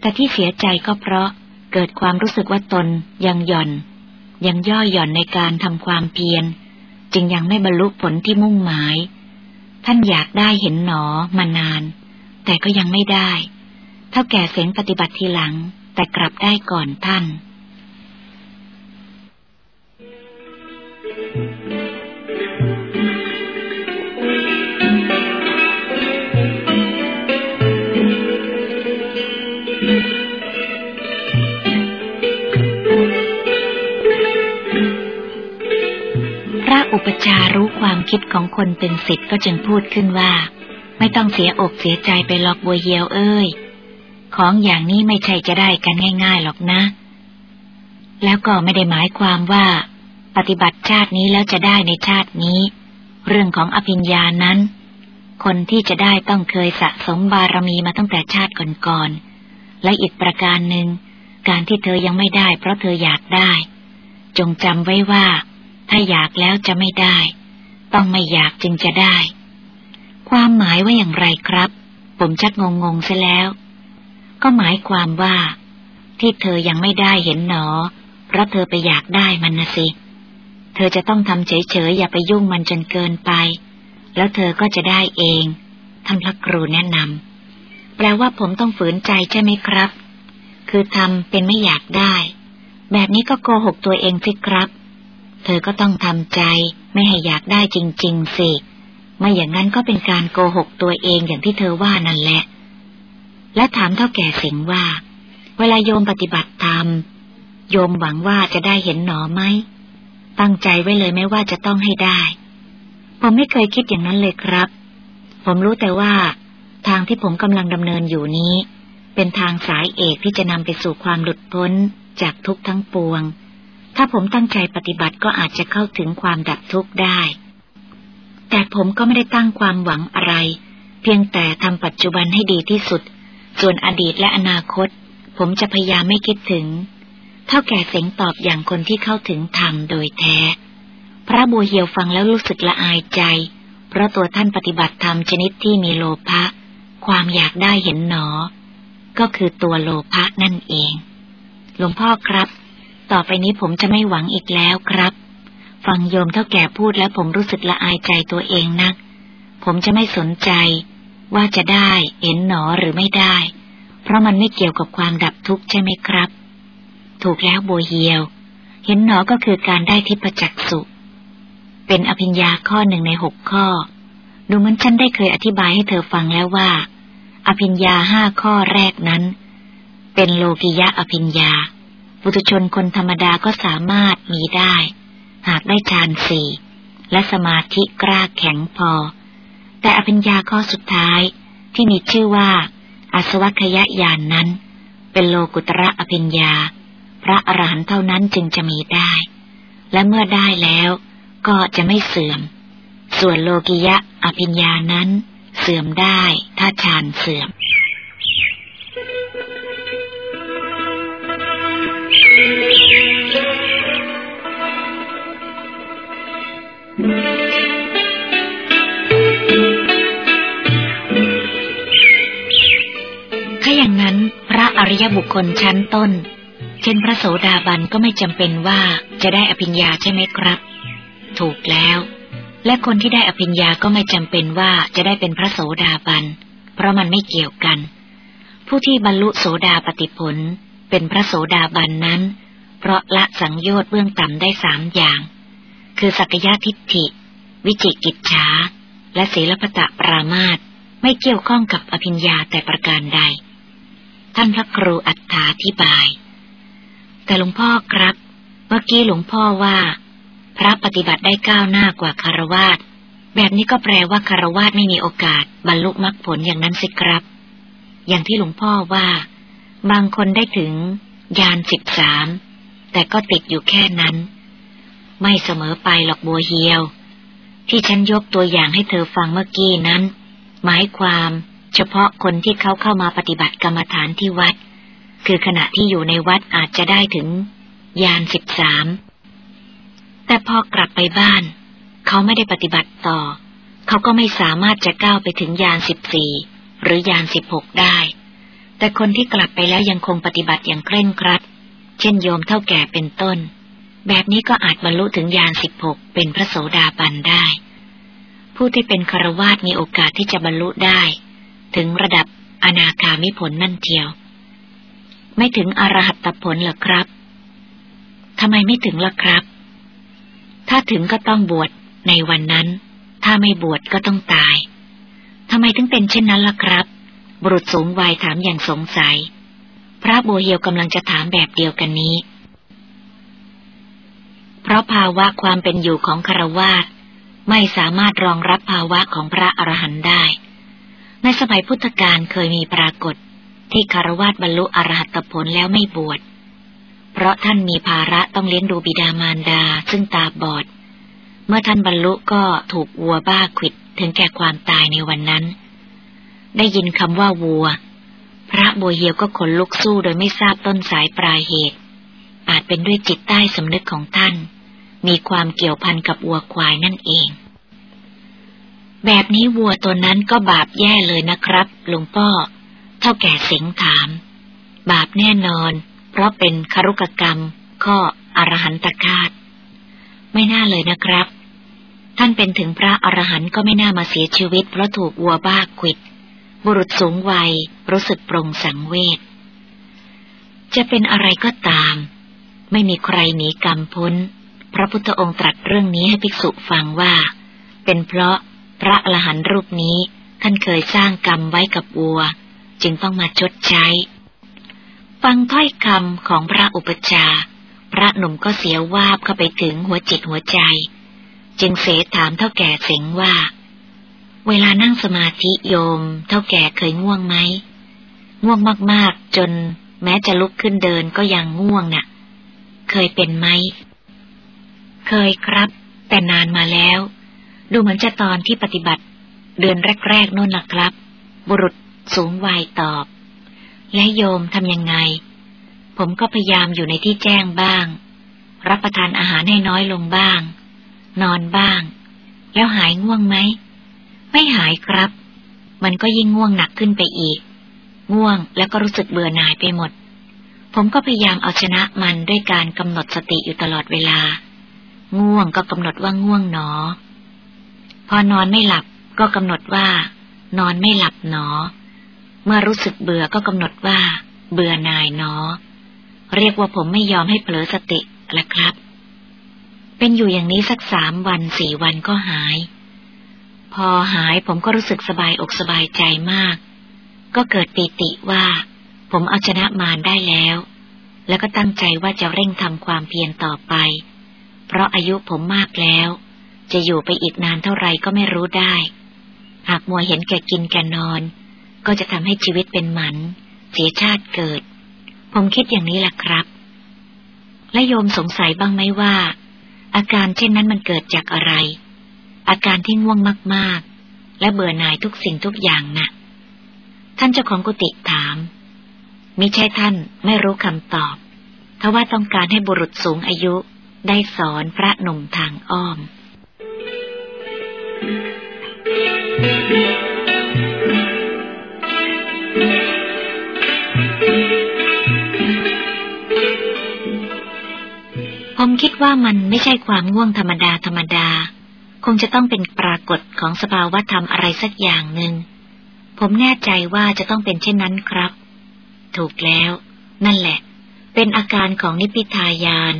แต่ที่เสียใจก็เพราะเกิดความรู้สึกว่าตนยังหย่อน ยังย่อหย่อนในการทำความเพียร จึงยังไม่บรรลุผลที่มุ่งหมาย ท่านอยากได้เห็นหนอมานาน แต่ก็ยังไม่ได้ เท่าแก่เสงปฏิบัติทีหลัง แต่กลับได้ก่อนท่าน อุปชารู้ความคิดของคนเป็นสิทธ์ก็จึงพูดขึ้นว่า ไม่ต้องเสียอกเสียใจไปหลอกบัวเยียวเอ้ย ของอย่างนี้ไม่ใช่จะได้กันง่ายๆหรอกนะ แล้วก็ไม่ได้หมายความว่า ปฏิบัติชาตินี้แล้วจะได้ในชาตินี้ เรื่องของอภิญญานั้น คนที่จะได้ต้องเคยสะสมบารมีมาตั้งแต่ชาติก่อนๆและอีกประการหนึ่งการที่เธอยังไม่ได้เพราะเธออยากได้ จงจำไว้ว่า ถ้าอยากแล้วจะไม่ได้ ต้องไม่อยากจึงจะได้ ความหมายว่าอย่างไรครับ ผมชักงงงซะแล้ว ก็หมายความว่า ที่เธอยังไม่ได้เห็นหนอ เพราะเธอไปอยากได้มันนะสิ เธอจะต้องทำเฉยๆอย่าไปยุ่งมันจนเกินไป แล้วเธอก็จะได้เอง ท่านพระครูแนะนำแปลว่าผมต้องฝืนใจใช่ไหมครับ คือทำเป็นไม่อยากได้ แบบนี้ก็โกหกตัวเองสิครับ เธอก็ต้องทำใจ ไม่ให้อยากได้จริง ๆ สิ ไม่อย่างนั้นก็เป็นการโกหกตัวเองอย่างที่เธอว่านั่นแหละ และถามเท่าแก่เสียงว่า เวลาโยมปฏิบัติธรรม โยมหวังว่าจะได้เห็นหนอไหม ตั้งใจไว้เลยไม่ว่าจะต้องให้ได้ ผมไม่เคยคิดอย่างนั้นเลยครับ ผมรู้แต่ว่า ทางที่ผมกำลังดำเนินอยู่นี้ เป็นทางสายเอกที่จะนำไปสู่ความหลุดพ้นจากทุกทั้งปวง ถ้าผมตั้งใจปฏิบัติก็อาจจะเข้าถึงความดับทุกข์ได้ แต่ผมก็ไม่ได้ตั้งความหวังอะไร เพียงแต่ทำปัจจุบันให้ดีที่สุด ส่วนอดีตและอนาคต ผมจะพยายามไม่คิดถึง เท่าแก่เสียงตอบอย่างคนที่เข้าถึงธรรมโดยแท้ พระบัวเหียวฟังแล้วรู้สึกละอายใจ เพราะตัวท่านปฏิบัติธรรมชนิดที่มีโลภะ ความอยากได้เห็นหนอ ก็คือตัวโลภะนั่นเอง หลวงพ่อครับ ต่อไปนี้ผมจะไม่หวังอีกแล้วครับ ฟังโยมเท่าแก่พูดแล้วผมรู้สึกละอายใจตัวเองนัก ผมจะไม่สนใจ ว่าจะได้เห็นหนอหรือไม่ได้ เพราะมันไม่เกี่ยวกับความดับทุกข์ใช่ไหมครับ ถูกแล้วโบเฮียว เห็นหนอก็คือการได้ทิพจักสุ เป็นอภิญญาข้อหนึ่งในหกข้อ ดูเหมือนฉันได้เคยอธิบายให้เธอฟังแล้วว่า อภิญญาห้าข้อแรกนั้น เป็นโลกิยะอภิญญา บุตุชนคนธรรมดาก็สามารถมีได้ หากได้ฌานสี่และสมาธิกล้าแข็งพอ แต่อภิญญาข้อสุดท้ายที่มีชื่อว่าอาสวัคยญาณนนั้น เป็นโลกุตระอภิญญา พระอรหันต์เท่านั้นจึงจะมีได้ และเมื่อได้แล้วก็จะไม่เสื่อม ส่วนโลกิยะอภิญญานั้นเสื่อมได้ถ้าฌานเสื่อม อย่างนั้นพระอริยบุคคลชั้นต้น เช่นพระโสดาบันก็ไม่จำเป็นว่าจะได้อภิญญาใช่ไหมครับ ถูกแล้ว และคนที่ได้อภิญญาก็ไม่จำเป็นว่าจะได้เป็นพระโสดาบัน เพราะมันไม่เกี่ยวกัน ผู้ที่บรรลุโสดาปติผล เป็นพระโสดาบันนั้น เพราะละสังโยชน์เบื้องต่ำได้สามอย่าง คือสักยะทิฏฐิ วิจิกิจฉาและศีลปตะปรามาตไม่เกี่ยวข้องกับอภิญญาแต่ประการใด ท่านพระครูอัฏฐาธิบาย แต่หลวงพ่อครับ เมื่อกี้หลวงพ่อว่า พระปฏิบัติได้ก้าวหน้ากว่าคารวาสแบบนี้ก็แปลว่าคารวาสไม่มีโอกาสบรรลุมรรคผลอย่างนั้นสิครับ อย่างที่หลวงพ่อว่า บางคนได้ถึงยานสิบสาม แต่ก็ติดอยู่แค่นั้น ไม่เสมอไปหรอกบัวเฮียว ที่ฉันยกตัวอย่างให้เธอฟังเมื่อกี้นั้น หมายความเฉพาะคนที่เขาเข้ามาปฏิบัติกรรมฐานที่วัด คือขณะที่อยู่ในวัดอาจจะได้ถึงยานสิบสาม แต่พอกลับไปบ้าน เขาไม่ได้ปฏิบัติต่อ เขาก็ไม่สามารถจะก้าวไปถึงยานสิบสี่หรือยานสิบหกได้ แต่คนที่กลับไปแล้วยังคงปฏิบัติอย่างเคร่งครัด เช่นโยมเท่าแก่เป็นต้น แบบนี้ก็อาจบรรลุถึงยานสิบหกเป็นพระโสดาบันได้ ผู้ที่เป็นคารวาสมีโอกาสที่จะบรรลุได้ ถึงระดับอนาคามิผลนั่นเทียว ไม่ถึงอรหัตผลหรอครับทำไมไม่ถึงล่ะครับ ถ้าถึงก็ต้องบวชในวันนั้น ถ้าไม่บวชก็ต้องตายทำไมถึงเป็นเช่นนั้นล่ะครับ บุรุษสูงวัยถามอย่างสงสัย พระบัวเหียวกำลังจะถามแบบเดียวกันนี้ เพราะภาวะความเป็นอยู่ของคารวาสไม่สามารถรองรับภาวะของพระอรหันต์ได้ ในสมัยพุทธกาลเคยมีปรากฏที่คารวาสบรรลุอรหัตผลแล้วไม่บวช เพราะท่านมีภาระต้องเลี้ยงดูบิดามารดาซึ่งตาบอด เมื่อท่านบรรลุก็ถูกวัวบ้าขิดถึงแก่ความตายในวันนั้น ได้ยินคำว่าวัว พระบัวเหียวก็ขนลุกสู้โดยไม่ทราบต้นสายปลายเหตุ อาจเป็นด้วยจิตใต้สำนึกของท่าน มีความเกี่ยวพันกับวัวควายนั่นเอง แบบนี้วัวตัวนั้นก็บาปแย่เลยนะครับหลวงพ่อ เท่าแก่สียงถาม บาปแน่นอน เพราะเป็นคารุกกรรม ข้ออรหันตคาตไม่น่าเลยนะครับ ท่านเป็นถึงพระอรหันต์ก็ไม่น่ามาเสียชีวิตเพราะถูกวัวบ้าขิด บุรุษสูงวัยรู้สึกปรงสังเวช จะเป็นอะไรก็ตาม ไม่มีใครหนีกรรมพ้น พระพุทธองค์ตรัสเรื่องนี้ให้ภิกษุฟังว่า เป็นเพราะพระอรหันต์รูปนี้ท่านเคยสร้างกรรมไว้กับวัว จึงต้องมาชดใช้ ฟังถ้อยคำของพระอุปชา พระหนุ่มก็เสียวาบเข้าไปถึงหัวจิตหัวใจ จึงเสถามเท่าแก่เสงว่า เวลานั่งสมาธิโยม เท่าแก่เคยง่วงไหม ง่วงมากๆ จนแม้จะลุกขึ้นเดินก็ยังง่วงนะ่ะ เคยเป็นไหม เคยครับ แต่นานมาแล้ว ดูเหมือนจะตอนที่ปฏิบัติ เดือนแรกๆนู่นล่ะครับ บุรุษสูงวัยตอบ และโยมทำยังไง ผมก็พยายามอยู่ในที่แจ้งบ้าง รับประทานอาหารให้น้อยลงบ้าง นอนบ้าง แล้วหายง่วงไหม ไม่หายครับ มันก็ยิ่งง่วงหนักขึ้นไปอีก ง่วงแล้วก็รู้สึกเบื่อหน่ายไปหมด ผมก็พยายามเอาชนะมันด้วยการกำหนดสติอยู่ตลอดเวลา ง่วงก็กำหนดว่าง่วงหนอ พอนอนไม่หลับก็กำหนดว่า นอนไม่หลับหนอ เมื่อรู้สึกเบื่อก็กำหนดว่า เบื่อหน่ายหนอ เรียกว่าผมไม่ยอมให้เผลอสติแหละครับ เป็นอยู่อย่างนี้สักสามวันสี่วันก็หาย พอหายผมก็รู้สึกสบายอกสบายใจมาก ก็เกิดปีติว่า ผมเอาชนะมารได้แล้ว แล้วก็ตั้งใจว่าจะเร่งทำความเพียรต่อไป เพราะอายุผมมากแล้ว จะอยู่ไปอีกนานเท่าไรก็ไม่รู้ได้ หากมัวเห็นแก่กินแก่นอน ก็จะทำให้ชีวิตเป็นหมัน เสียชาติเกิด ผมคิดอย่างนี้แหละครับ และโยมสงสัยบ้างไหมว่า อาการเช่นนั้นมันเกิดจากอะไร อาการที่ง่วงมากๆ และเบื่อหน่ายทุกสิ่งทุกอย่างนะ่ะ ท่านเจ้าของกุฏิถาม มิใช่ท่านไม่รู้คำตอบทว่าต้องการให้บุรุษสูงอายุได้สอนพระหนุ่มทางอ้อม ผมคิดว่ามันไม่ใช่ความง่วงธรรมดาธรรมดา คงจะต้องเป็นปรากฏของสภาวะธรรมอะไรสักอย่างหนึ่ง ผมแน่ใจว่าจะต้องเป็นเช่นนั้นครับ ถูกแล้ว นั่นแหละ เป็นอาการของนิพพิทายาน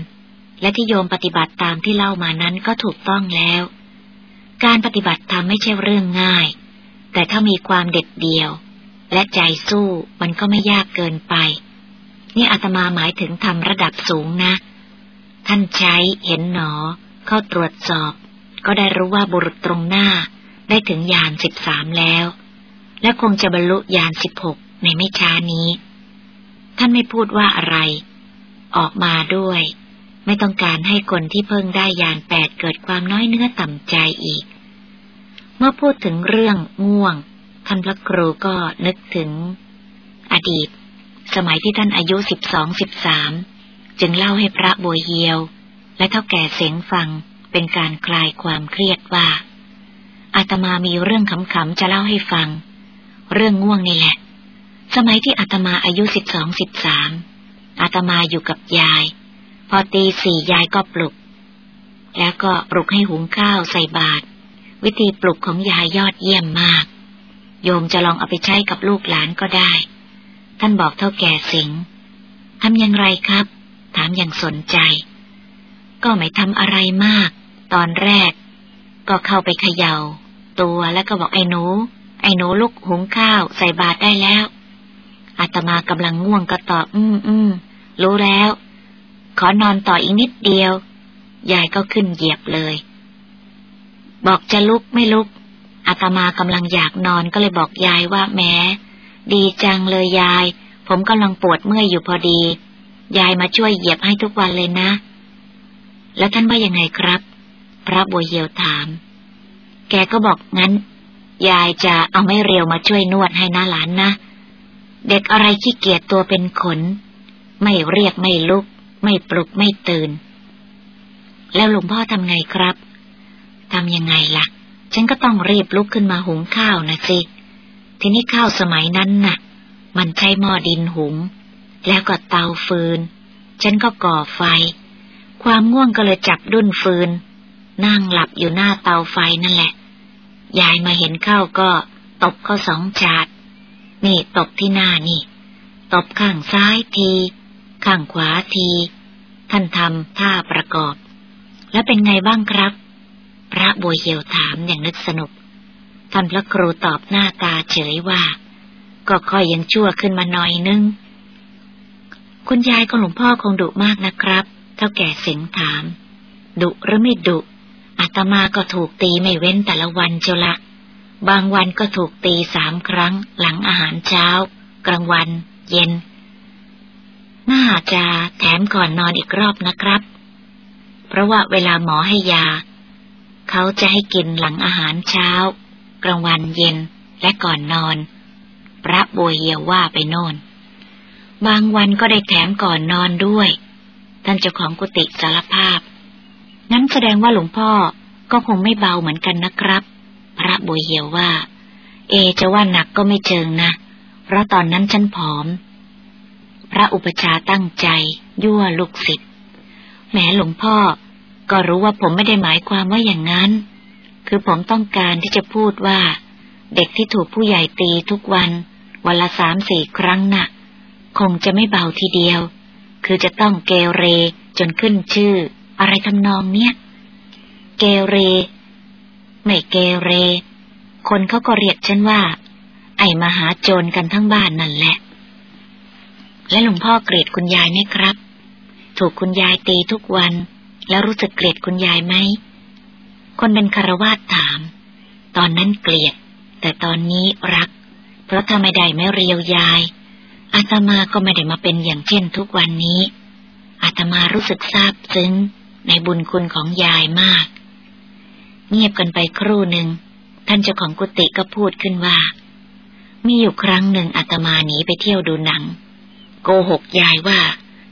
และที่โยมปฏิบัติตามที่เล่ามานั้นก็ถูกต้องแล้ว การปฏิบัติธรรมไม่ใช่เรื่องง่าย แต่ถ้ามีความเด็ดเดี่ยว และใจสู้มันก็ไม่ยากเกินไป นี่อาตมาหมายถึงทำระดับสูงนะ ท่านใช้เห็นหนอ เข้าตรวจสอบ ก็ได้รู้ว่าบุรุษตรงหน้าได้ถึงยานสิบสามแล้ว และคงจะบรรลุยานสิบหกในไม่ช้านี้ ท่านไม่พูดว่าอะไร ออกมาด้วย ไม่ต้องการให้คนที่เพิ่งได้ยานแปดเกิดความน้อยเนื้อต่ำใจอีก เมื่อพูดถึงเรื่องง่วง ท่านพระครูก็นึกถึง อดีต สมัยที่ท่านอายุสิบสองสิบสามจึงเล่าให้พระบัวเฮียว และเท่าแก่เสียงฟัง เป็นการคลายความเครียดว่า อาตมามีเรื่องขำๆจะเล่าให้ฟัง เรื่องง่วงนี่แหละ สมัยที่อาตมาอายุสิบสองสิบสามอาตมาอยู่กับยาย พอตีสี่ยายก็ปลุก แล้วก็ปลุกให้หุงข้าวใส่บาตรวิธีปลุกของยายยอดเยี่ยมมาก โยมจะลองเอาไปใช้กับลูกหลานก็ได้ ท่านบอกเท่าแก่สิงทำอย่างไรครับ ถามอย่างสนใจ ก็ไม่ทำอะไรมาก ตอนแรก ก็เข้าไปเขยา่า ตัวแล้วก็บอกไอ้หนู ไอ้หนูลุกหุงข้าวใส่บาตรได้แล้ว อาตมากำลังง่วงก็ตอบอืมอืมรู้แล้ว ขอนอนต่ออีกนิดเดียว ยายก็ขึ้นเหยียบเลย บอกจะลุกไม่ลุก อาตมากำลังอยากนอนก็เลยบอกยายว่าแม้ดีจังเลยยาย ผมกำลังปวดเมื่อยอยู่พอดี ยายมาช่วยเหยียบให้ทุกวันเลยนะ แล้วท่านว่ายังไงครับ ระบัวเหียวถาม แกก็บอกงั้น ยายจะเอาไม่เรียวมาช่วยนวดให้นะหลานนะ เด็กอะไรขี้เกียจตัวเป็นขน ไม่เรียกไม่ลุก ไม่ปลุกไม่ตื่น แล้วหลวงพ่อทำไงครับทำยังไงละ่ะ ฉันก็ต้องรีบลุกขึ้นมาหุงข้าวนะสิ ทีนี้ข้าวสมัยนั้นนะ่ะ มันใช้หม้อดินหุง แล้วก็เตาฟืน ฉันก็ก่อไฟ ความง่วงก็เลยจับดุ้นฟืน นั่งหลับอยู่หน้าเตาไฟนั่นแหละ ยายมาเห็นเข้าก็ตบเข้าสองฉาด นี่ตบที่หน้านี่ ตบข้างซ้ายที ข้างขวาที ท่านทำท่าประกอบ แล้วเป็นไงบ้างครับ พระบัวเหียวถามอย่างนึกสนุก ท่านพระครูตอบหน้าตาเฉยว่า ก็ค่อยยังชั่วขึ้นมาหน่อยนึง คุณยายของหลวงพ่อคงดุมากนะครับ เท่าแก่เสียงถาม ดุหรือไม่ดุ อาตมาก็ถูกตีไม่เว้นแต่ละวันเจละ บางวันก็ถูกตีสามครั้ง หลังอาหารเช้า กลางวัน เย็น น่าจะแถมก่อนนอนอีกรอบนะครับ เพราะว่าเวลาหมอให้ยา เขาจะให้กินหลังอาหารเช้า กลางวันเย็นและก่อนนอน พระบัวเหียวว่าไปโน่น บางวันก็ได้แถมก่อนนอนด้วย ท่านเจ้าของกุฏิสารภาพ งั้นแสดงว่าหลวงพ่อก็คงไม่เบาเหมือนกันนะครับ พระบัวเหียวว่า เอจะว่าหนักก็ไม่เจิงนะ เพราะตอนนั้นฉันผอม พระอุปชาตั้งใจ ยั่วลูกศิษย์แม้หลวงพ่อ ก็รู้ว่าผมไม่ได้หมายความว่าอย่างนั้น คือผมต้องการที่จะพูดว่า เด็กที่ถูกผู้ใหญ่ตีทุกวัน วันละสามสี่ครั้งนะ่ะ คงจะไม่เบาทีเดียว คือจะต้องเกเรจนขึ้นชื่อ อะไรทำนองเนี้ย เกเร ไม่เกเร คนเขาก็เรียกฉันว่า ไอ้มหาโจรกันทั้งบ้านนั่นแหละ และหลวงพ่อเกลียดคุณยายไหมครับ ถูกคุณยายตีทุกวัน แล้วรู้สึกเกลียดคุณยายไหม คนเป็นคารวาสถาม ตอนนั้นเกลียด แต่ตอนนี้รัก เพราะถ้าไมได้ไม่เรียวยาย อาตมาก็ไม่ได้มาเป็นอย่างเช่นทุกวันนี้อาตมารู้สึกซาบซึ้ง ในบุญคุณของยายมาก เงียบกันไปครู่หนึ่ง ท่านเจ้าของกุฏิก็พูดขึ้นว่า มีอยู่ครั้งหนึ่งอาตมาหนีไปเที่ยวดูหนัง โกหกยายว่า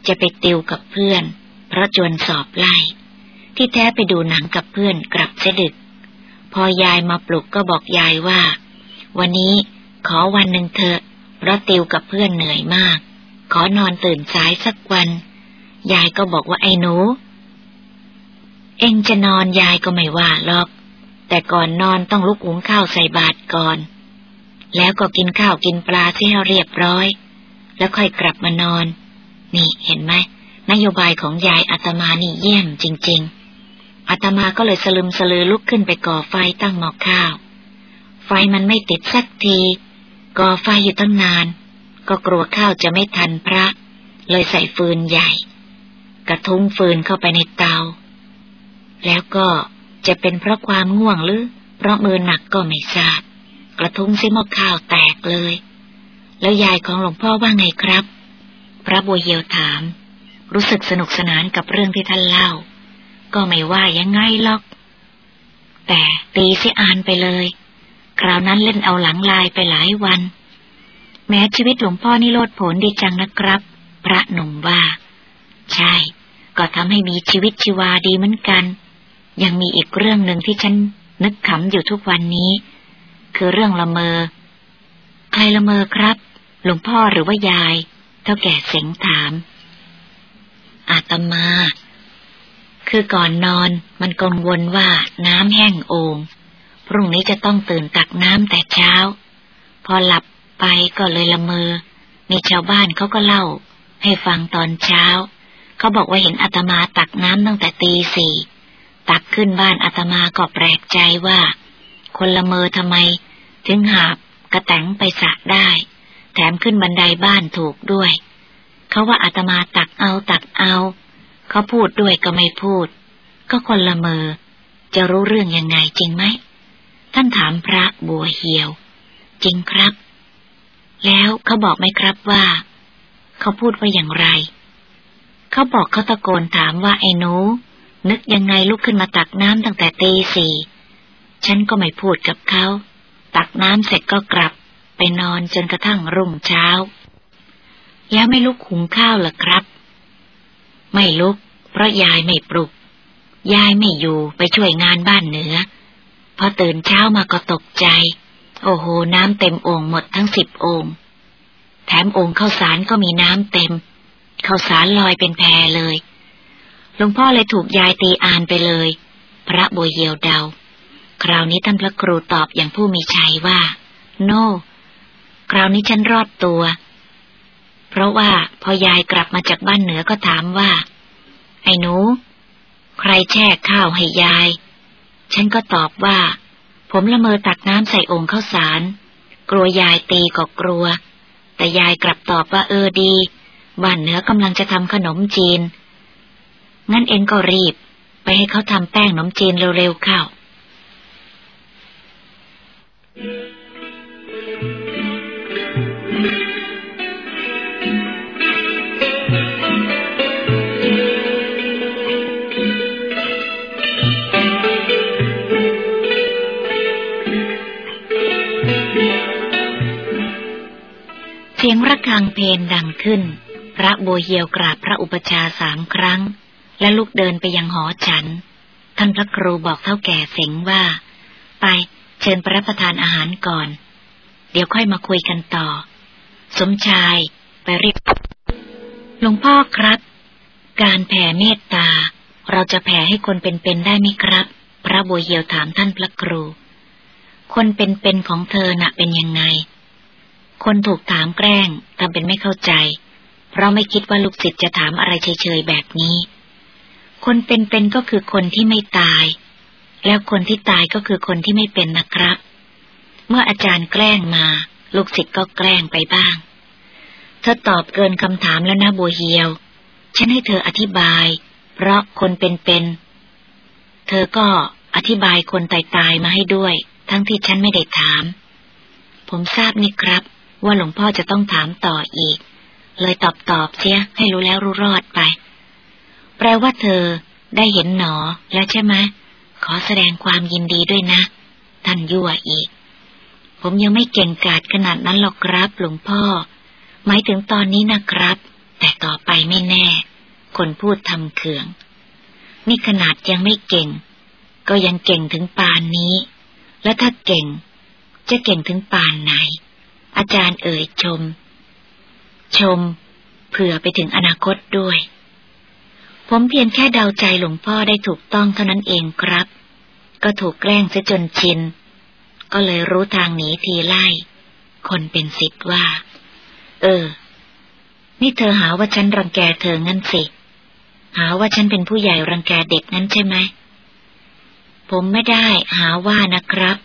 จะไปติวกับเพื่อน เพราะจวนสอบไล่ ที่แท้ไปดูหนังกับเพื่อนกลับเสดึก พอยายมาปลุกก็บอกยายว่า วันนี้ขอวันหนึ่งเถอะเพราะติวกับเพื่อนเหนื่อยมาก ขอนอนตื่นสายสักวัน ยายก็บอกว่าไอ้หนู เองจะนอนยายก็ไม่ว่าหรอก แต่ก่อนนอนต้องลุกหุงข้าวใส่บาตรก่อน แล้วก็กินข้าวกินปลาที่ให้เรียบร้อย แล้วค่อยกลับมานอน นี่เห็นไหมนโยบายของยายอาตมานี่เยี่ยมจริง ๆอาตมาก็เลยสลึมสลือลุกขึ้นไปก่อไฟตั้งหม้อข้าว ไฟมันไม่ติดสักที ก่อไฟอยู่ตั้งนาน ก็กลัวข้าวจะไม่ทันพระ เลยใส่ฟืนใหญ่ กระทุ้งฟืนเข้าไปในเตา แล้วก็จะเป็นเพราะความง่วงหรือ เพราะมือหนักก็ไม่ทราบ กระทุ้งซิหม้อข้าวแตกเลย แล้วยายของหลวงพ่อว่าไงครับ พระบัวเหียวถาม รู้สึกสนุกสนานกับเรื่องที่ท่านเล่า ก็ไม่ว่ายังไงหรอก แต่ตีเสียอานไปเลย คราวนั้นเล่นเอาหลังลายไปหลายวัน แม้ชีวิตหลวงพ่อนี่โลดผลดีจังนะครับ พระหนุ่มว่า ใช่ ก็ทำให้มีชีวิตชีวาดีเหมือนกัน ยังมีอีกเรื่องหนึ่งที่ฉันนึกขำอยู่ทุกวันนี้ คือเรื่องละเมอ ใครละเมอครับ หลวงพ่อหรือว่ายาย เท่าแก่เสงถาม อาตมา คือก่อนนอนมันกังวลว่าน้ำแห้งโอง่งพรุ่งนี้จะต้องตื่นตักน้ำแต่เช้า พอหลับไปก็เลยละเมอ มีชาวบ้านเขาก็เล่า ให้ฟังตอนเช้า เขาบอกว่าเห็นอาตมาตักน้ำตั้งแต่ตีสี่ ตักขึ้นบ้านอาตมาก็แปลกใจว่า คนละเมอทำไม ถึงหาบกระแตงไปสะได้ แถมขึ้นบันไดบ้านถูกด้วย เขาว่าอาตมาตักเอาตักเอา เขาพูดด้วยก็ไม่พูด ก็คนละเมอ จะรู้เรื่องยังไงจริงไหม ท่านถามพระบัวเหียว จริงครับ แล้วเขาบอกไหมครับว่า เขาพูดว่าอย่างไร เขาบอกเขาตะโกนถามว่าไอ้หนู นึกยังไงลุกขึ้นมาตักน้ำตั้งแต่ตีสี่ ฉันก็ไม่พูดกับเขา ตักน้ำเสร็จก็กลับ ไปนอนจนกระทั่งรุ่งเช้า แล้วไม่ลุกหุงข้าวหรอครับ ไม่ลุก เพราะยายไม่ปลุก ยายไม่อยู่ไปช่วยงานบ้านเหนือ พอตื่นเช้ามาก็ตกใจ โอ้โห น้ำเต็มโอ่งหมดทั้งสิบโอ่งแถมโอ่งข้าวสารก็มีน้ำเต็มข้าวสารลอยเป็นแพเลย หลวงพ่อเลยถูกยายตีอานไปเลย พระบัวเยียวเดา คราวนี้ท่านพระครูตอบอย่างผู้มีชัยว่า โน no, คราวนี้ฉันรอดตัว เพราะว่าพอยายกลับมาจากบ้านเหนือก็ถามว่า ไอ้หนู ใครแช่ข้าวให้ยาย ฉันก็ตอบว่า ผมละเมอตักน้ำใส่องค์ข้าวสาร กลัวยายตีก็กลัว แต่ยายกลับตอบว่าเออดี บ้านเหนือกำลังจะทำขนมจีน งั้นเองก็รีบ ไปให้เขาทำแป้งนมจีนเร็วๆเข้าเสียงระฆังเพลงดังขึ้น พระโบเฮียวกราบพระอุปชาสามครั้ง และลุกเดินไปยังหอฉัน ท่านพระครูบอกเท่าแก่เสงว่า ไปเชิญประประทานอาหารก่อน เดี๋ยวค่อยมาคุยกันต่อ สมชายไปเรียกหลวงพ่อครับ การแผ่เมตตา เราจะแผ่ให้คนเป็นๆได้ไหมครับ พระบัวเหียวถามท่านพระครู คนเป็นๆของเธอน่ะเป็นยังไง คนถูกถามแกล้งทำเป็นไม่เข้าใจ เพราะไม่คิดว่าลูกศิษย์จะถามอะไรเฉยๆแบบนี้ คนเป็นๆก็คือคนที่ไม่ตาย แล้วคนที่ตายก็คือคนที่ไม่เป็นนะครับ เมื่ออาจารย์แกล้งมา ลูกศิษย์ก็แกล้งไปบ้าง เธอตอบเกินคำถามแล้วนะบัวเฮียว ฉันให้เธออธิบาย เพราะคนเป็นๆ เธอก็อธิบายคนตายตายมาให้ด้วย ทั้งที่ฉันไม่ได้ถาม ผมทราบนี่ครับ ว่าหลวงพ่อจะต้องถามต่ออีก เลยตอบตอบเสียให้รู้แล้วรู้รอดไป แปลว่าเธอได้เห็นหนอแล้วใช่ไหมขอแสดงความยินดีด้วยนะ ท่านยั่วอีก ผมยังไม่เก่งกาจขนาดนั้นหรอกครับหลวงพ่อ หมายถึงตอนนี้นะครับ แต่ต่อไปไม่แน่ คนพูดทำเขือง นี่ขนาดยังไม่เก่ง ก็ยังเก่งถึงปานนี้ และถ้าเก่ง จะเก่งถึงปานไหน อาจารย์เอ่ยชม ชม เผื่อไปถึงอนาคตด้วย ผมเพียงแค่เดาใจหลวงพ่อได้ถูกต้องเท่านั้นเองครับ ก็ถูกแกล้งเสียจนชิน ก็เลยรู้ทางหนีทีไล่ คนเป็นสิทธิ์ว่า เออ นี่เธอหาว่าฉันรังแกเธองั้นสิ หาว่าฉันเป็นผู้ใหญ่รังแกเด็กนั้นใช่ไหม ผมไม่ได้หาว่านะครับ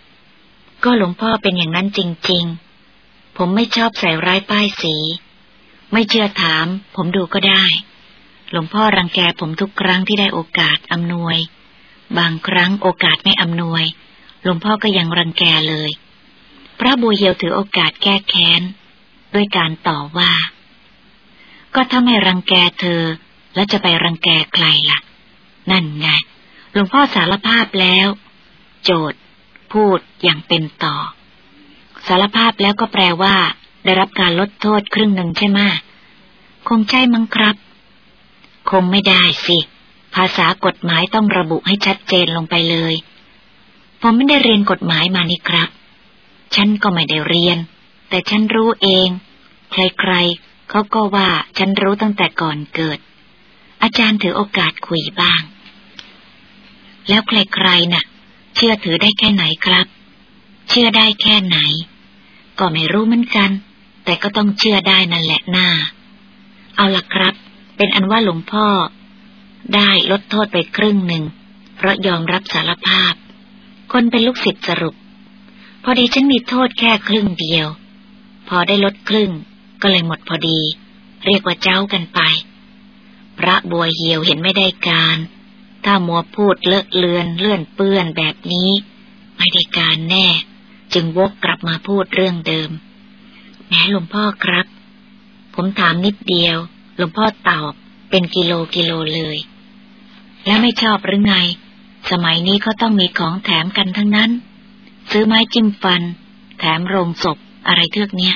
ก็หลวงพ่อเป็นอย่างนั้นจริง ๆ ผมไม่ชอบใส่ร้ายป้ายสี ไม่เชื่อถาม ผมดูก็ได้ หลวงพ่อรังแกผมทุกครั้งที่ได้โอกาสอำนวย บางครั้งโอกาสไม่อำนวย หลวงพ่อก็ยังรังแกเลย พระบัวเหียวถือโอกาสแก้แค้น ด้วยการต่อว่า ก็ถ้าไม่รังแกเธอ แล้วจะไปรังแกใครละ่ะ นั่นไง หลวงพ่อสารภาพแล้ว โจทย์ พูดอย่างเป็นต่อ สารภาพแล้วก็แปลว่า ได้รับการลดโทษครึ่งหนึ่งใช่ไหมคงใช่มั้งครับ คงไม่ได้สิ ภาษากฎหมายต้องระบุให้ชัดเจนลงไปเลย ผมไม่ได้เรียนกฎหมายมานี่ครับ ฉันก็ไม่ได้เรียน แต่ฉันรู้เอง ใครๆเขาก็ว่าฉันรู้ตั้งแต่ก่อนเกิด อาจารย์ถือโอกาสคุยบ้าง แล้วใครๆนะ่ะ เชื่อถือได้แค่ไหนครับ เชื่อได้แค่ไหน ก็ไม่รู้เหมือนกัน แต่ก็ต้องเชื่อได้นั่นแหละหน้า เอาล่ะครับ เป็นอันว่าหลวงพ่อ ได้ลดโทษไปครึ่งหนึ่ง เพราะยอมรับสารภาพ คนเป็นลูกศิษย์สรุป พอดีฉันมีโทษแค่ครึ่งเดียว พอได้ลดครึ่ง ก็เลยหมดพอดี เรียกว่าเจ้ากันไป พระบัวเหี่ยวเห็นไม่ได้การ ถ้ามัวพูดเลอะเลือนเลื่อนเปื้อนแบบนี้ ไม่ได้การแน่ จึงวกกลับมาพูดเรื่องเดิมแม้หลวงพ่อครับ ผมถามนิดเดียว หลวงพ่อตอบเป็นกิโลกิโลเลย แล้วไม่ชอบหรือไง สมัยนี้เขาต้องมีของแถมกันทั้งนั้น ซื้อไม้จิ้มฟัน แถมโรงศพอะไรเทือกเนี้ย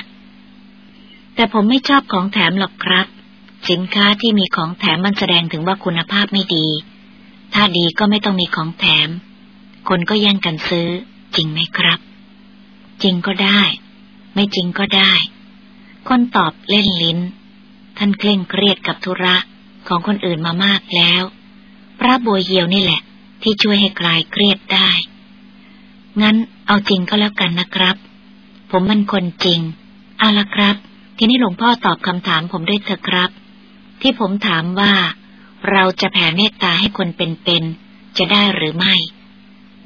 แต่ผมไม่ชอบของแถมหรอกครับ สินค้าที่มีของแถมมันแสดงถึงว่าคุณภาพไม่ดี ถ้าดีก็ไม่ต้องมีของแถม คนก็แย่งกันซื้อ จริงไหมครับ จริงก็ได้ ไม่จริงก็ได้ คนตอบเล่นลิ้น ท่านเคร่งเครียดกับธุระของคนอื่นมามากแล้ว พระบัวเหียวนี่แหละ ที่ช่วยให้คลายเครียดได้ งั้นเอาจริงก็แล้วกันนะครับ ผมมันคนจริง เอาละครับ ทีนี้หลวงพ่อตอบคำถามผมด้วยเถอะครับ ที่ผมถามว่า เราจะแผ่เมตตาให้คนเป็นๆจะได้หรือไม่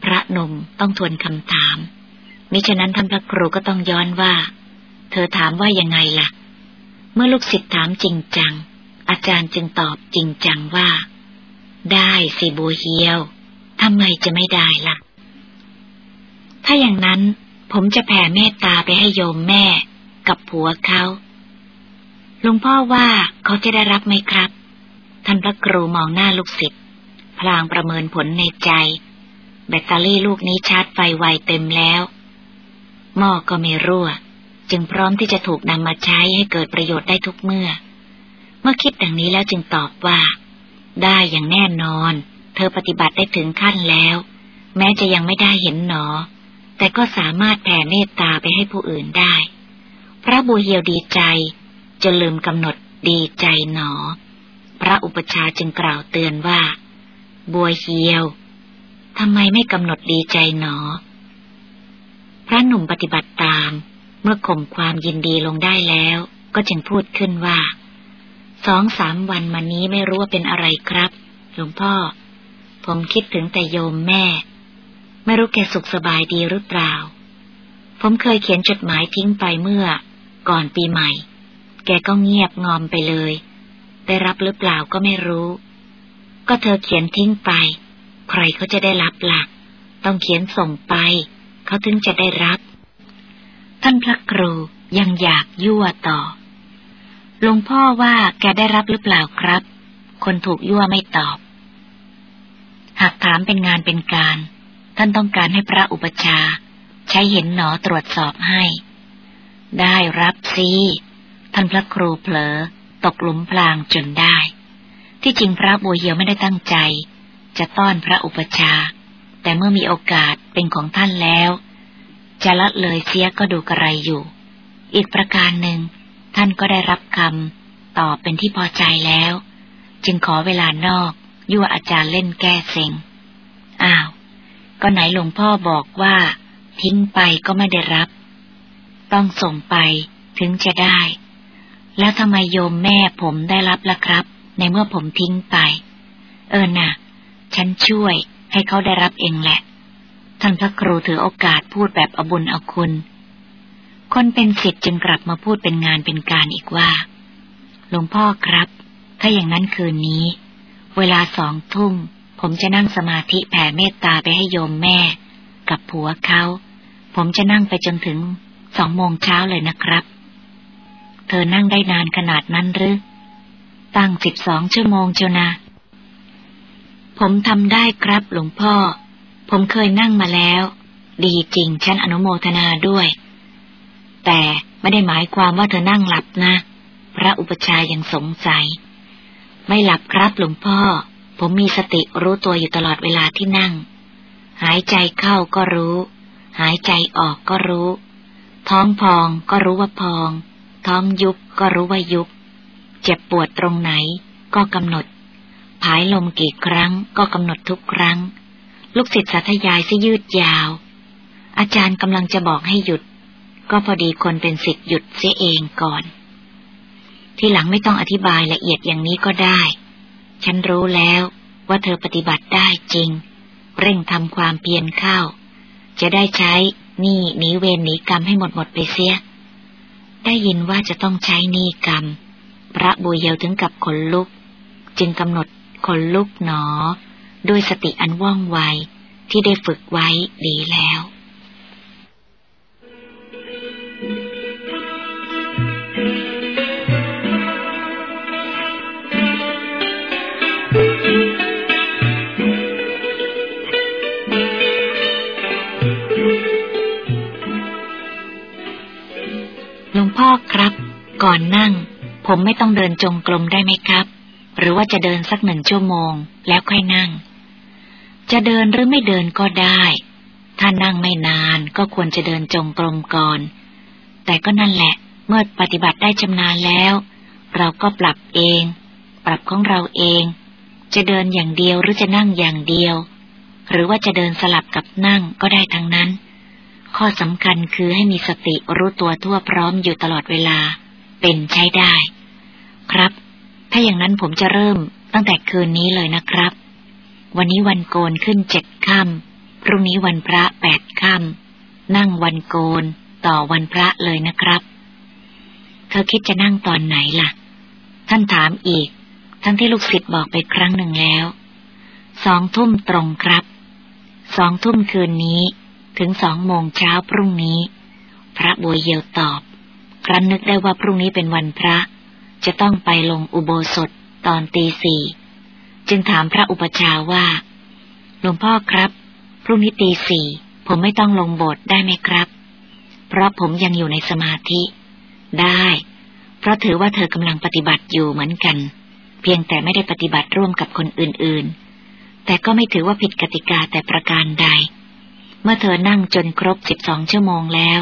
พระนมต้องทวนคำถามมิฉะนั้นท่านพระครูก็ต้องย้อนว่า เธอถามว่ายังไงล่ะ เมื่อลูกศิษย์ถามจริงจัง อาจารย์จึงตอบจริงจังว่า ได้สิบูเฮียวทำไมจะไม่ได้ละ่ะ ถ้าอย่างนั้นผมจะแผ่เมตตาไปให้โยมแม่กับผัวเขาหลวงพ่อว่าเขาจะได้รับไหมครับ ท่านพระครูมองหน้าลูกศิษย์พลางประเมินผลในใจ แบตเตอรี่ลูกนี้ชาร์จไฟไวเต็มแล้วหม้อก็ไม่รั่ว จึงพร้อมที่จะถูกนำมาใช้ให้เกิดประโยชน์ได้ทุกเมื่อ เมื่อคิดดังนี้แล้วจึงตอบว่า ได้อย่างแน่นอน เธอปฏิบัติได้ถึงขั้นแล้ว แม้จะยังไม่ได้เห็นหนอ แต่ก็สามารถแผ่เมตตาไปให้ผู้อื่นได้ พระบุเฮียวดีใจจะลืมกำหนดดีใจหนอ พระอุปชาจึงกล่าวเตือนว่า บัวเฮียวทำไมไม่กำหนดดีใจหนอ พระหนุ่มปฏิบัติตาม เมื่อข่มความยินดีลงได้แล้ว ก็จึงพูดขึ้นว่า สองสามวันมานี้ไม่รู้ว่าเป็นอะไรครับ หลวงพ่อ ผมคิดถึงแต่โยมแม่ ไม่รู้แกสุขสบายดีหรือเปล่า ผมเคยเขียนจดหมายทิ้งไปเมื่อ ก่อนปีใหม่ แกก็เงียบงอมไปเลย ได้รับหรือเปล่าก็ไม่รู้ ก็เธอเขียนทิ้งไป ใครเขาจะได้รับละ่ะต้องเขียนส่งไป เขาถึงจะได้รับ ท่านพระครูยังอยากยั่วต่อ หลวงพ่อว่าแกได้รับหรือเปล่าครับ คนถูกยั่วไม่ตอบ หากถามเป็นงานเป็นการ ท่านต้องการให้พระอุปชา ใช้เห็นหนอตรวจสอบให้ ได้รับซีท่านพระครูเผลอ ตกหลุมพรางจนได้ ที่จริงพระบัวเหียวไม่ได้ตั้งใจ จะต้อนพระอุปชา แต่เมื่อมีโอกาสเป็นของท่านแล้ว จะละเลยเสียก็ดูกระไรอยู่ อีกประการหนึ่ง ท่านก็ได้รับคำตอบเป็นที่พอใจแล้ว จึงขอเวลานอกยั่วอาจารย์เล่นแก้เซ็ง อ้าว ก็ไหนหลวงพ่อบอกว่า ทิ้งไปก็ไม่ได้รับ ต้องส่งไปถึงจะได้ แล้วทำไมโยมแม่ผมได้รับล่ะครับ ในเมื่อผมทิ้งไป เออนะ่ะ ฉันช่วยให้เขาได้รับเองแหละ ท่านพระครูถือโอกาสพูดแบบอบุญเอาคุณ คนเป็นศิษย์จึงกลับมาพูดเป็นงานเป็นการอีกว่า หลวงพ่อครับ ถ้าอย่างนั้นคืนนี้ เวลาสองทุ่ม ผมจะนั่งสมาธิแผ่เมตตาไปให้โยมแม่ กับผัวเขา ผมจะนั่งไปจนถึงสองโมงเช้าเลยนะครับ เธอนั่งได้นานขนาดนั้นหรือ ตั้งสิบสองชั่วโมงเจ้านะ ผมทำได้ครับหลวงพ่อ ผมเคยนั่งมาแล้ว ดีจริงฉันอนุโมทนาด้วย แต่ไม่ได้หมายความว่าเธอนั่งหลับนะ พระอุปชายังสงสัย ไม่หลับครับหลวงพ่อ ผมมีสติรู้ตัวอยู่ตลอดเวลาที่นั่ง หายใจเข้าก็รู้ หายใจออกก็รู้ ท้องพองก็รู้ว่าพอง ท้องยุบก็รู้ว่ายุบ เจ็บปวดตรงไหนก็กำหนด ผายลมกี่ครั้งก็กำหนดทุกครั้ง ลูกศิษย์สาธยายซะยืดยาว อาจารย์กำลังจะบอกให้หยุด ก็พอดีคนเป็นศิษย์หยุดเสียเองก่อน ที่หลังไม่ต้องอธิบายละเอียดอย่างนี้ก็ได้ ฉันรู้แล้วว่าเธอปฏิบัติได้จริง เร่งทำความเพียรเข้า จะได้ใช้หนี้หนีเวรหนีกรรมให้หมดหมดไปเสีย ได้ยินว่าจะต้องใช้หนี้กรรม พระบุญเยวถึงกับขนลุก จึงกำหนดขนลุกหนอ ด้วยสติอันว่องไวที่ได้ฝึกไว้ดีแล้วหลวงพ่อครับ ก่อนนั่ง ผมไม่ต้องเดินจงกรมได้ไหมครับ หรือว่าจะเดินสักหนึ่งชั่วโมง แล้วค่อยนั่ง จะเดินหรือไม่เดินก็ได้ ถ้านั่งไม่นานก็ควรจะเดินจงกรมก่อน แต่ก็นั่นแหละ เมื่อปฏิบัติได้ชำนาญแล้ว เราก็ปรับเอง ปรับของเราเอง จะเดินอย่างเดียวหรือจะนั่งอย่างเดียว หรือว่าจะเดินสลับกับนั่งก็ได้ทั้งนั้น ข้อสำคัญคือให้มีสติรู้ตัวทั่วพร้อมอยู่ตลอดเวลา เป็นใช้ได้ ครับ ถ้าอย่างนั้นผมจะเริ่มตั้งแต่คืนนี้เลยนะครับ วันนี้วันโกนขึ้นเจ็ดค่ำพรุ่งนี้วันพระแปดค่ำนั่งวันโกนต่อวันพระเลยนะครับ เธอคิดจะนั่งตอนไหนล่ะ ท่านถามอีก ทั้งที่ลูกศิษย์บอกไปครั้งหนึ่งแล้ว สองทุ่มตรงครับ สองทุ่มคืนนี้ ถึงสองโมงเช้าพรุ่งนี้ พระบัวเยียวตอบ ครั้นนึกได้ว่าพรุ่งนี้เป็นวันพระ จะต้องไปลงอุโบสถตอนตีสี่ จึงถามพระอุปชาว่าหลวงพ่อครับ พรุ่งนี้ตีสี่ผมไม่ต้องลงโบสถ์ได้ไหมครับ เพราะผมยังอยู่ในสมาธิ ได้ เพราะถือว่าเธอกำลังปฏิบัติอยู่เหมือนกัน เพียงแต่ไม่ได้ปฏิบัติร่วมกับคนอื่นๆ แต่ก็ไม่ถือว่าผิดกติกาแต่ประการใด เมื่อเธอนั่งจนครบสิบสองชั่วโมงแล้ว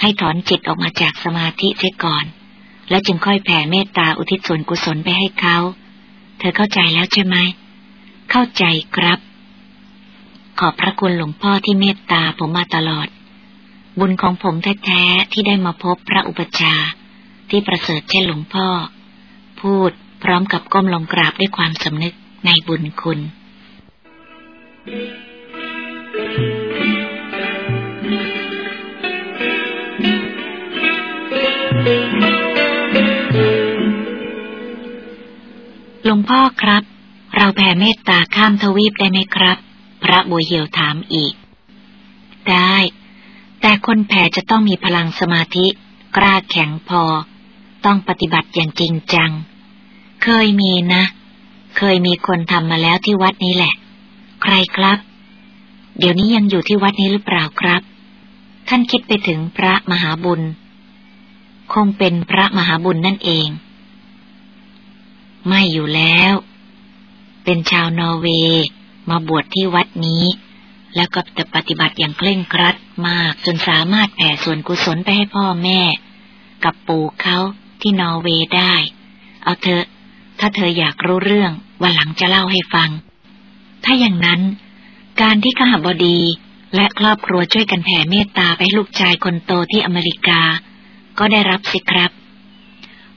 ให้ถอนจิตออกมาจากสมาธิเสียก่อน แล้วจึงค่อยแผ่เมตตาอุทิศส่วนกุศลไปให้เขา เธอเข้าใจแล้วใช่ไหม เข้าใจครับ ขอบพระคุณหลวงพ่อที่เมตตาผมมาตลอด บุญของผมแท้ๆที่ได้มาพบพระอุปชาที่ประเสริฐเช่นหลวงพ่อ พูดพร้อมกับก้มลงกราบด้วยความสำนึกในบุญคุณ Thank you. พ่อครับ เราแผ่เมตตาข้ามทวีปได้ไหมครับ พระบัวเหี่ยวถามอีก ได้ แต่คนแผ่จะต้องมีพลังสมาธิ กล้าแข็งพอ ต้องปฏิบัติอย่างจริงจัง เคยมีนะ เคยมีคนทำมาแล้วที่วัดนี้แหละ ใครครับ เดี๋ยวนี้ยังอยู่ที่วัดนี้หรือเปล่าครับ ท่านคิดไปถึงพระมหาบุญ คงเป็นพระมหาบุญนั่นเอง ไม่อยู่แล้ว เป็นชาวนอร์เวย์มาบวชที่วัดนี้ แล้วก็จะปฏิบัติอย่างเคร่งครัดมากจนสามารถแผ่ส่วนกุศลไปให้พ่อแม่ กับปู่เขาที่นอร์เวย์ได้ เอาเถอะ ถ้าเธออยากรู้เรื่องวันหลังจะเล่าให้ฟัง ถ้าอย่างนั้น การที่ขหบดีและครอบครัวช่วยกันแผ่เมตตาไปลูกชายคนโตที่อเมริกา ก็ได้รับสิครับ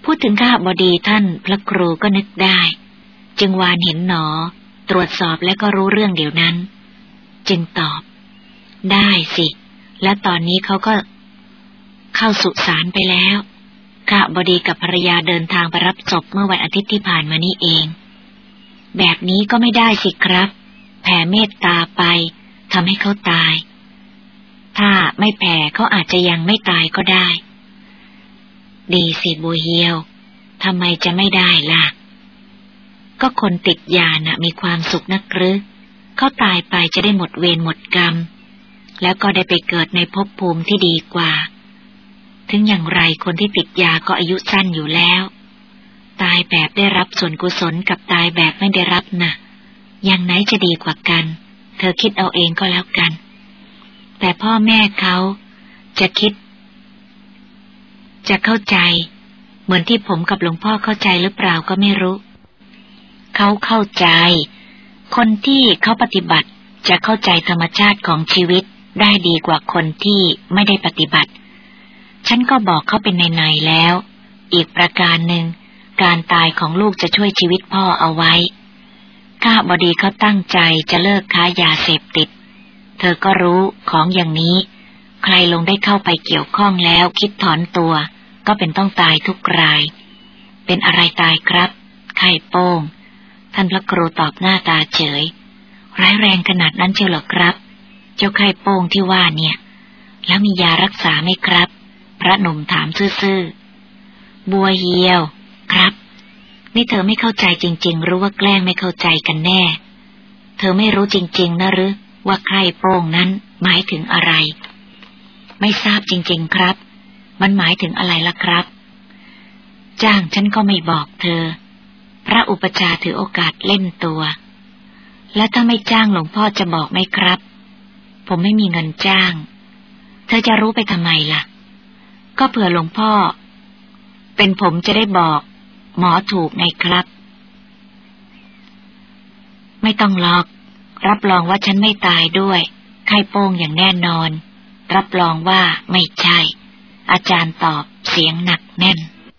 พูดถึงข้าบดีท่านพระครูก็นึกได้ จึงวานเห็นหนอ ตรวจสอบและก็รู้เรื่องเดี๋ยวนั้น จึงตอบ ได้สิ และตอนนี้เขาก็ เข้าสุสานไปแล้วข้าบดีกับภรรยาเดินทางไปรับศพเมื่อวันอาทิตย์ที่ผ่านมานี้เอง แบบนี้ก็ไม่ได้สิครับ แผ่เมตตาไปทำให้เขาตาย ถ้าไม่แผ่เขาอาจจะยังไม่ตายก็ได้ ดีสิบัวเฮียวทำไมจะไม่ได้ล่ะ ก็คนติดยานะ่ะมีความสุขนักหรือเขาตายไปจะได้หมดเวรหมดกรรม แล้วก็ได้ไปเกิดในภพภูมิที่ดีกว่า ถึงอย่างไรคนที่ติดยาก็อายุสั้นอยู่แล้ว ตายแบบได้รับส่วนกุศลกับตายแบบไม่ได้รับนะ่ะ อย่างไหนจะดีกว่ากัน เธอคิดเอาเองก็แล้วกัน แต่พ่อแม่เขาจะคิด จะเข้าใจ เหมือนที่ผมกับหลวงพ่อเข้าใจหรือเปล่าก็ไม่รู้ เขาเข้าใจ คนที่เขาปฏิบัติจะเข้าใจธรรมชาติของชีวิตได้ดีกว่าคนที่ไม่ได้ปฏิบัติ ฉันก็บอกเขาเป็นในๆแล้ว อีกประการหนึ่ง การตายของลูกจะช่วยชีวิตพ่อเอาไว้ ข้าบดีเขาตั้งใจจะเลิกค้ายาเสพติด เธอก็รู้ของอย่างนี้ รลงได้เข้าไปเกี่ยวข้องแล้วคิดถอนตัว ก็เป็นต้องตายทุกราย เป็นอะไรตายครับ ไข่โป้ง ท่านพระครูตอบหน้าตาเฉย ร้ายแรงขนาดนั้นเชียวหรอครับ เจ้าไข้โป้งที่ว่าเนี่ย แล้วมียารักษาไหมครับ พระหนุ่มถามซื่อๆ บัวเหียว ครับ นี่เธอไม่เข้าใจจริงๆรู้ว่าแกล้งไม่เข้าใจกันแน่ เธอไม่รู้จริง ๆนะหรือว่าไข้โป้งนั้นหมายถึงอะไร ไม่ทราบจริง ๆครับ มันหมายถึงอะไรล่ะครับ จ้างฉันก็ไม่บอกเธอ พระอุปชาถือโอกาสเล่นตัว และถ้าไม่จ้างหลวงพ่อจะบอกไหมครับ ผมไม่มีเงินจ้าง เธอจะรู้ไปทำไมล่ะ ก็เผื่อหลวงพ่อ เป็นผมจะได้บอก หมอถูกไงครับ ไม่ต้องลอก รับรองว่าฉันไม่ตายด้วยไข้โป้งอย่างแน่นอน รับรองว่าไม่ใช่ อาจารย์ตอบเสียงหนักแน่น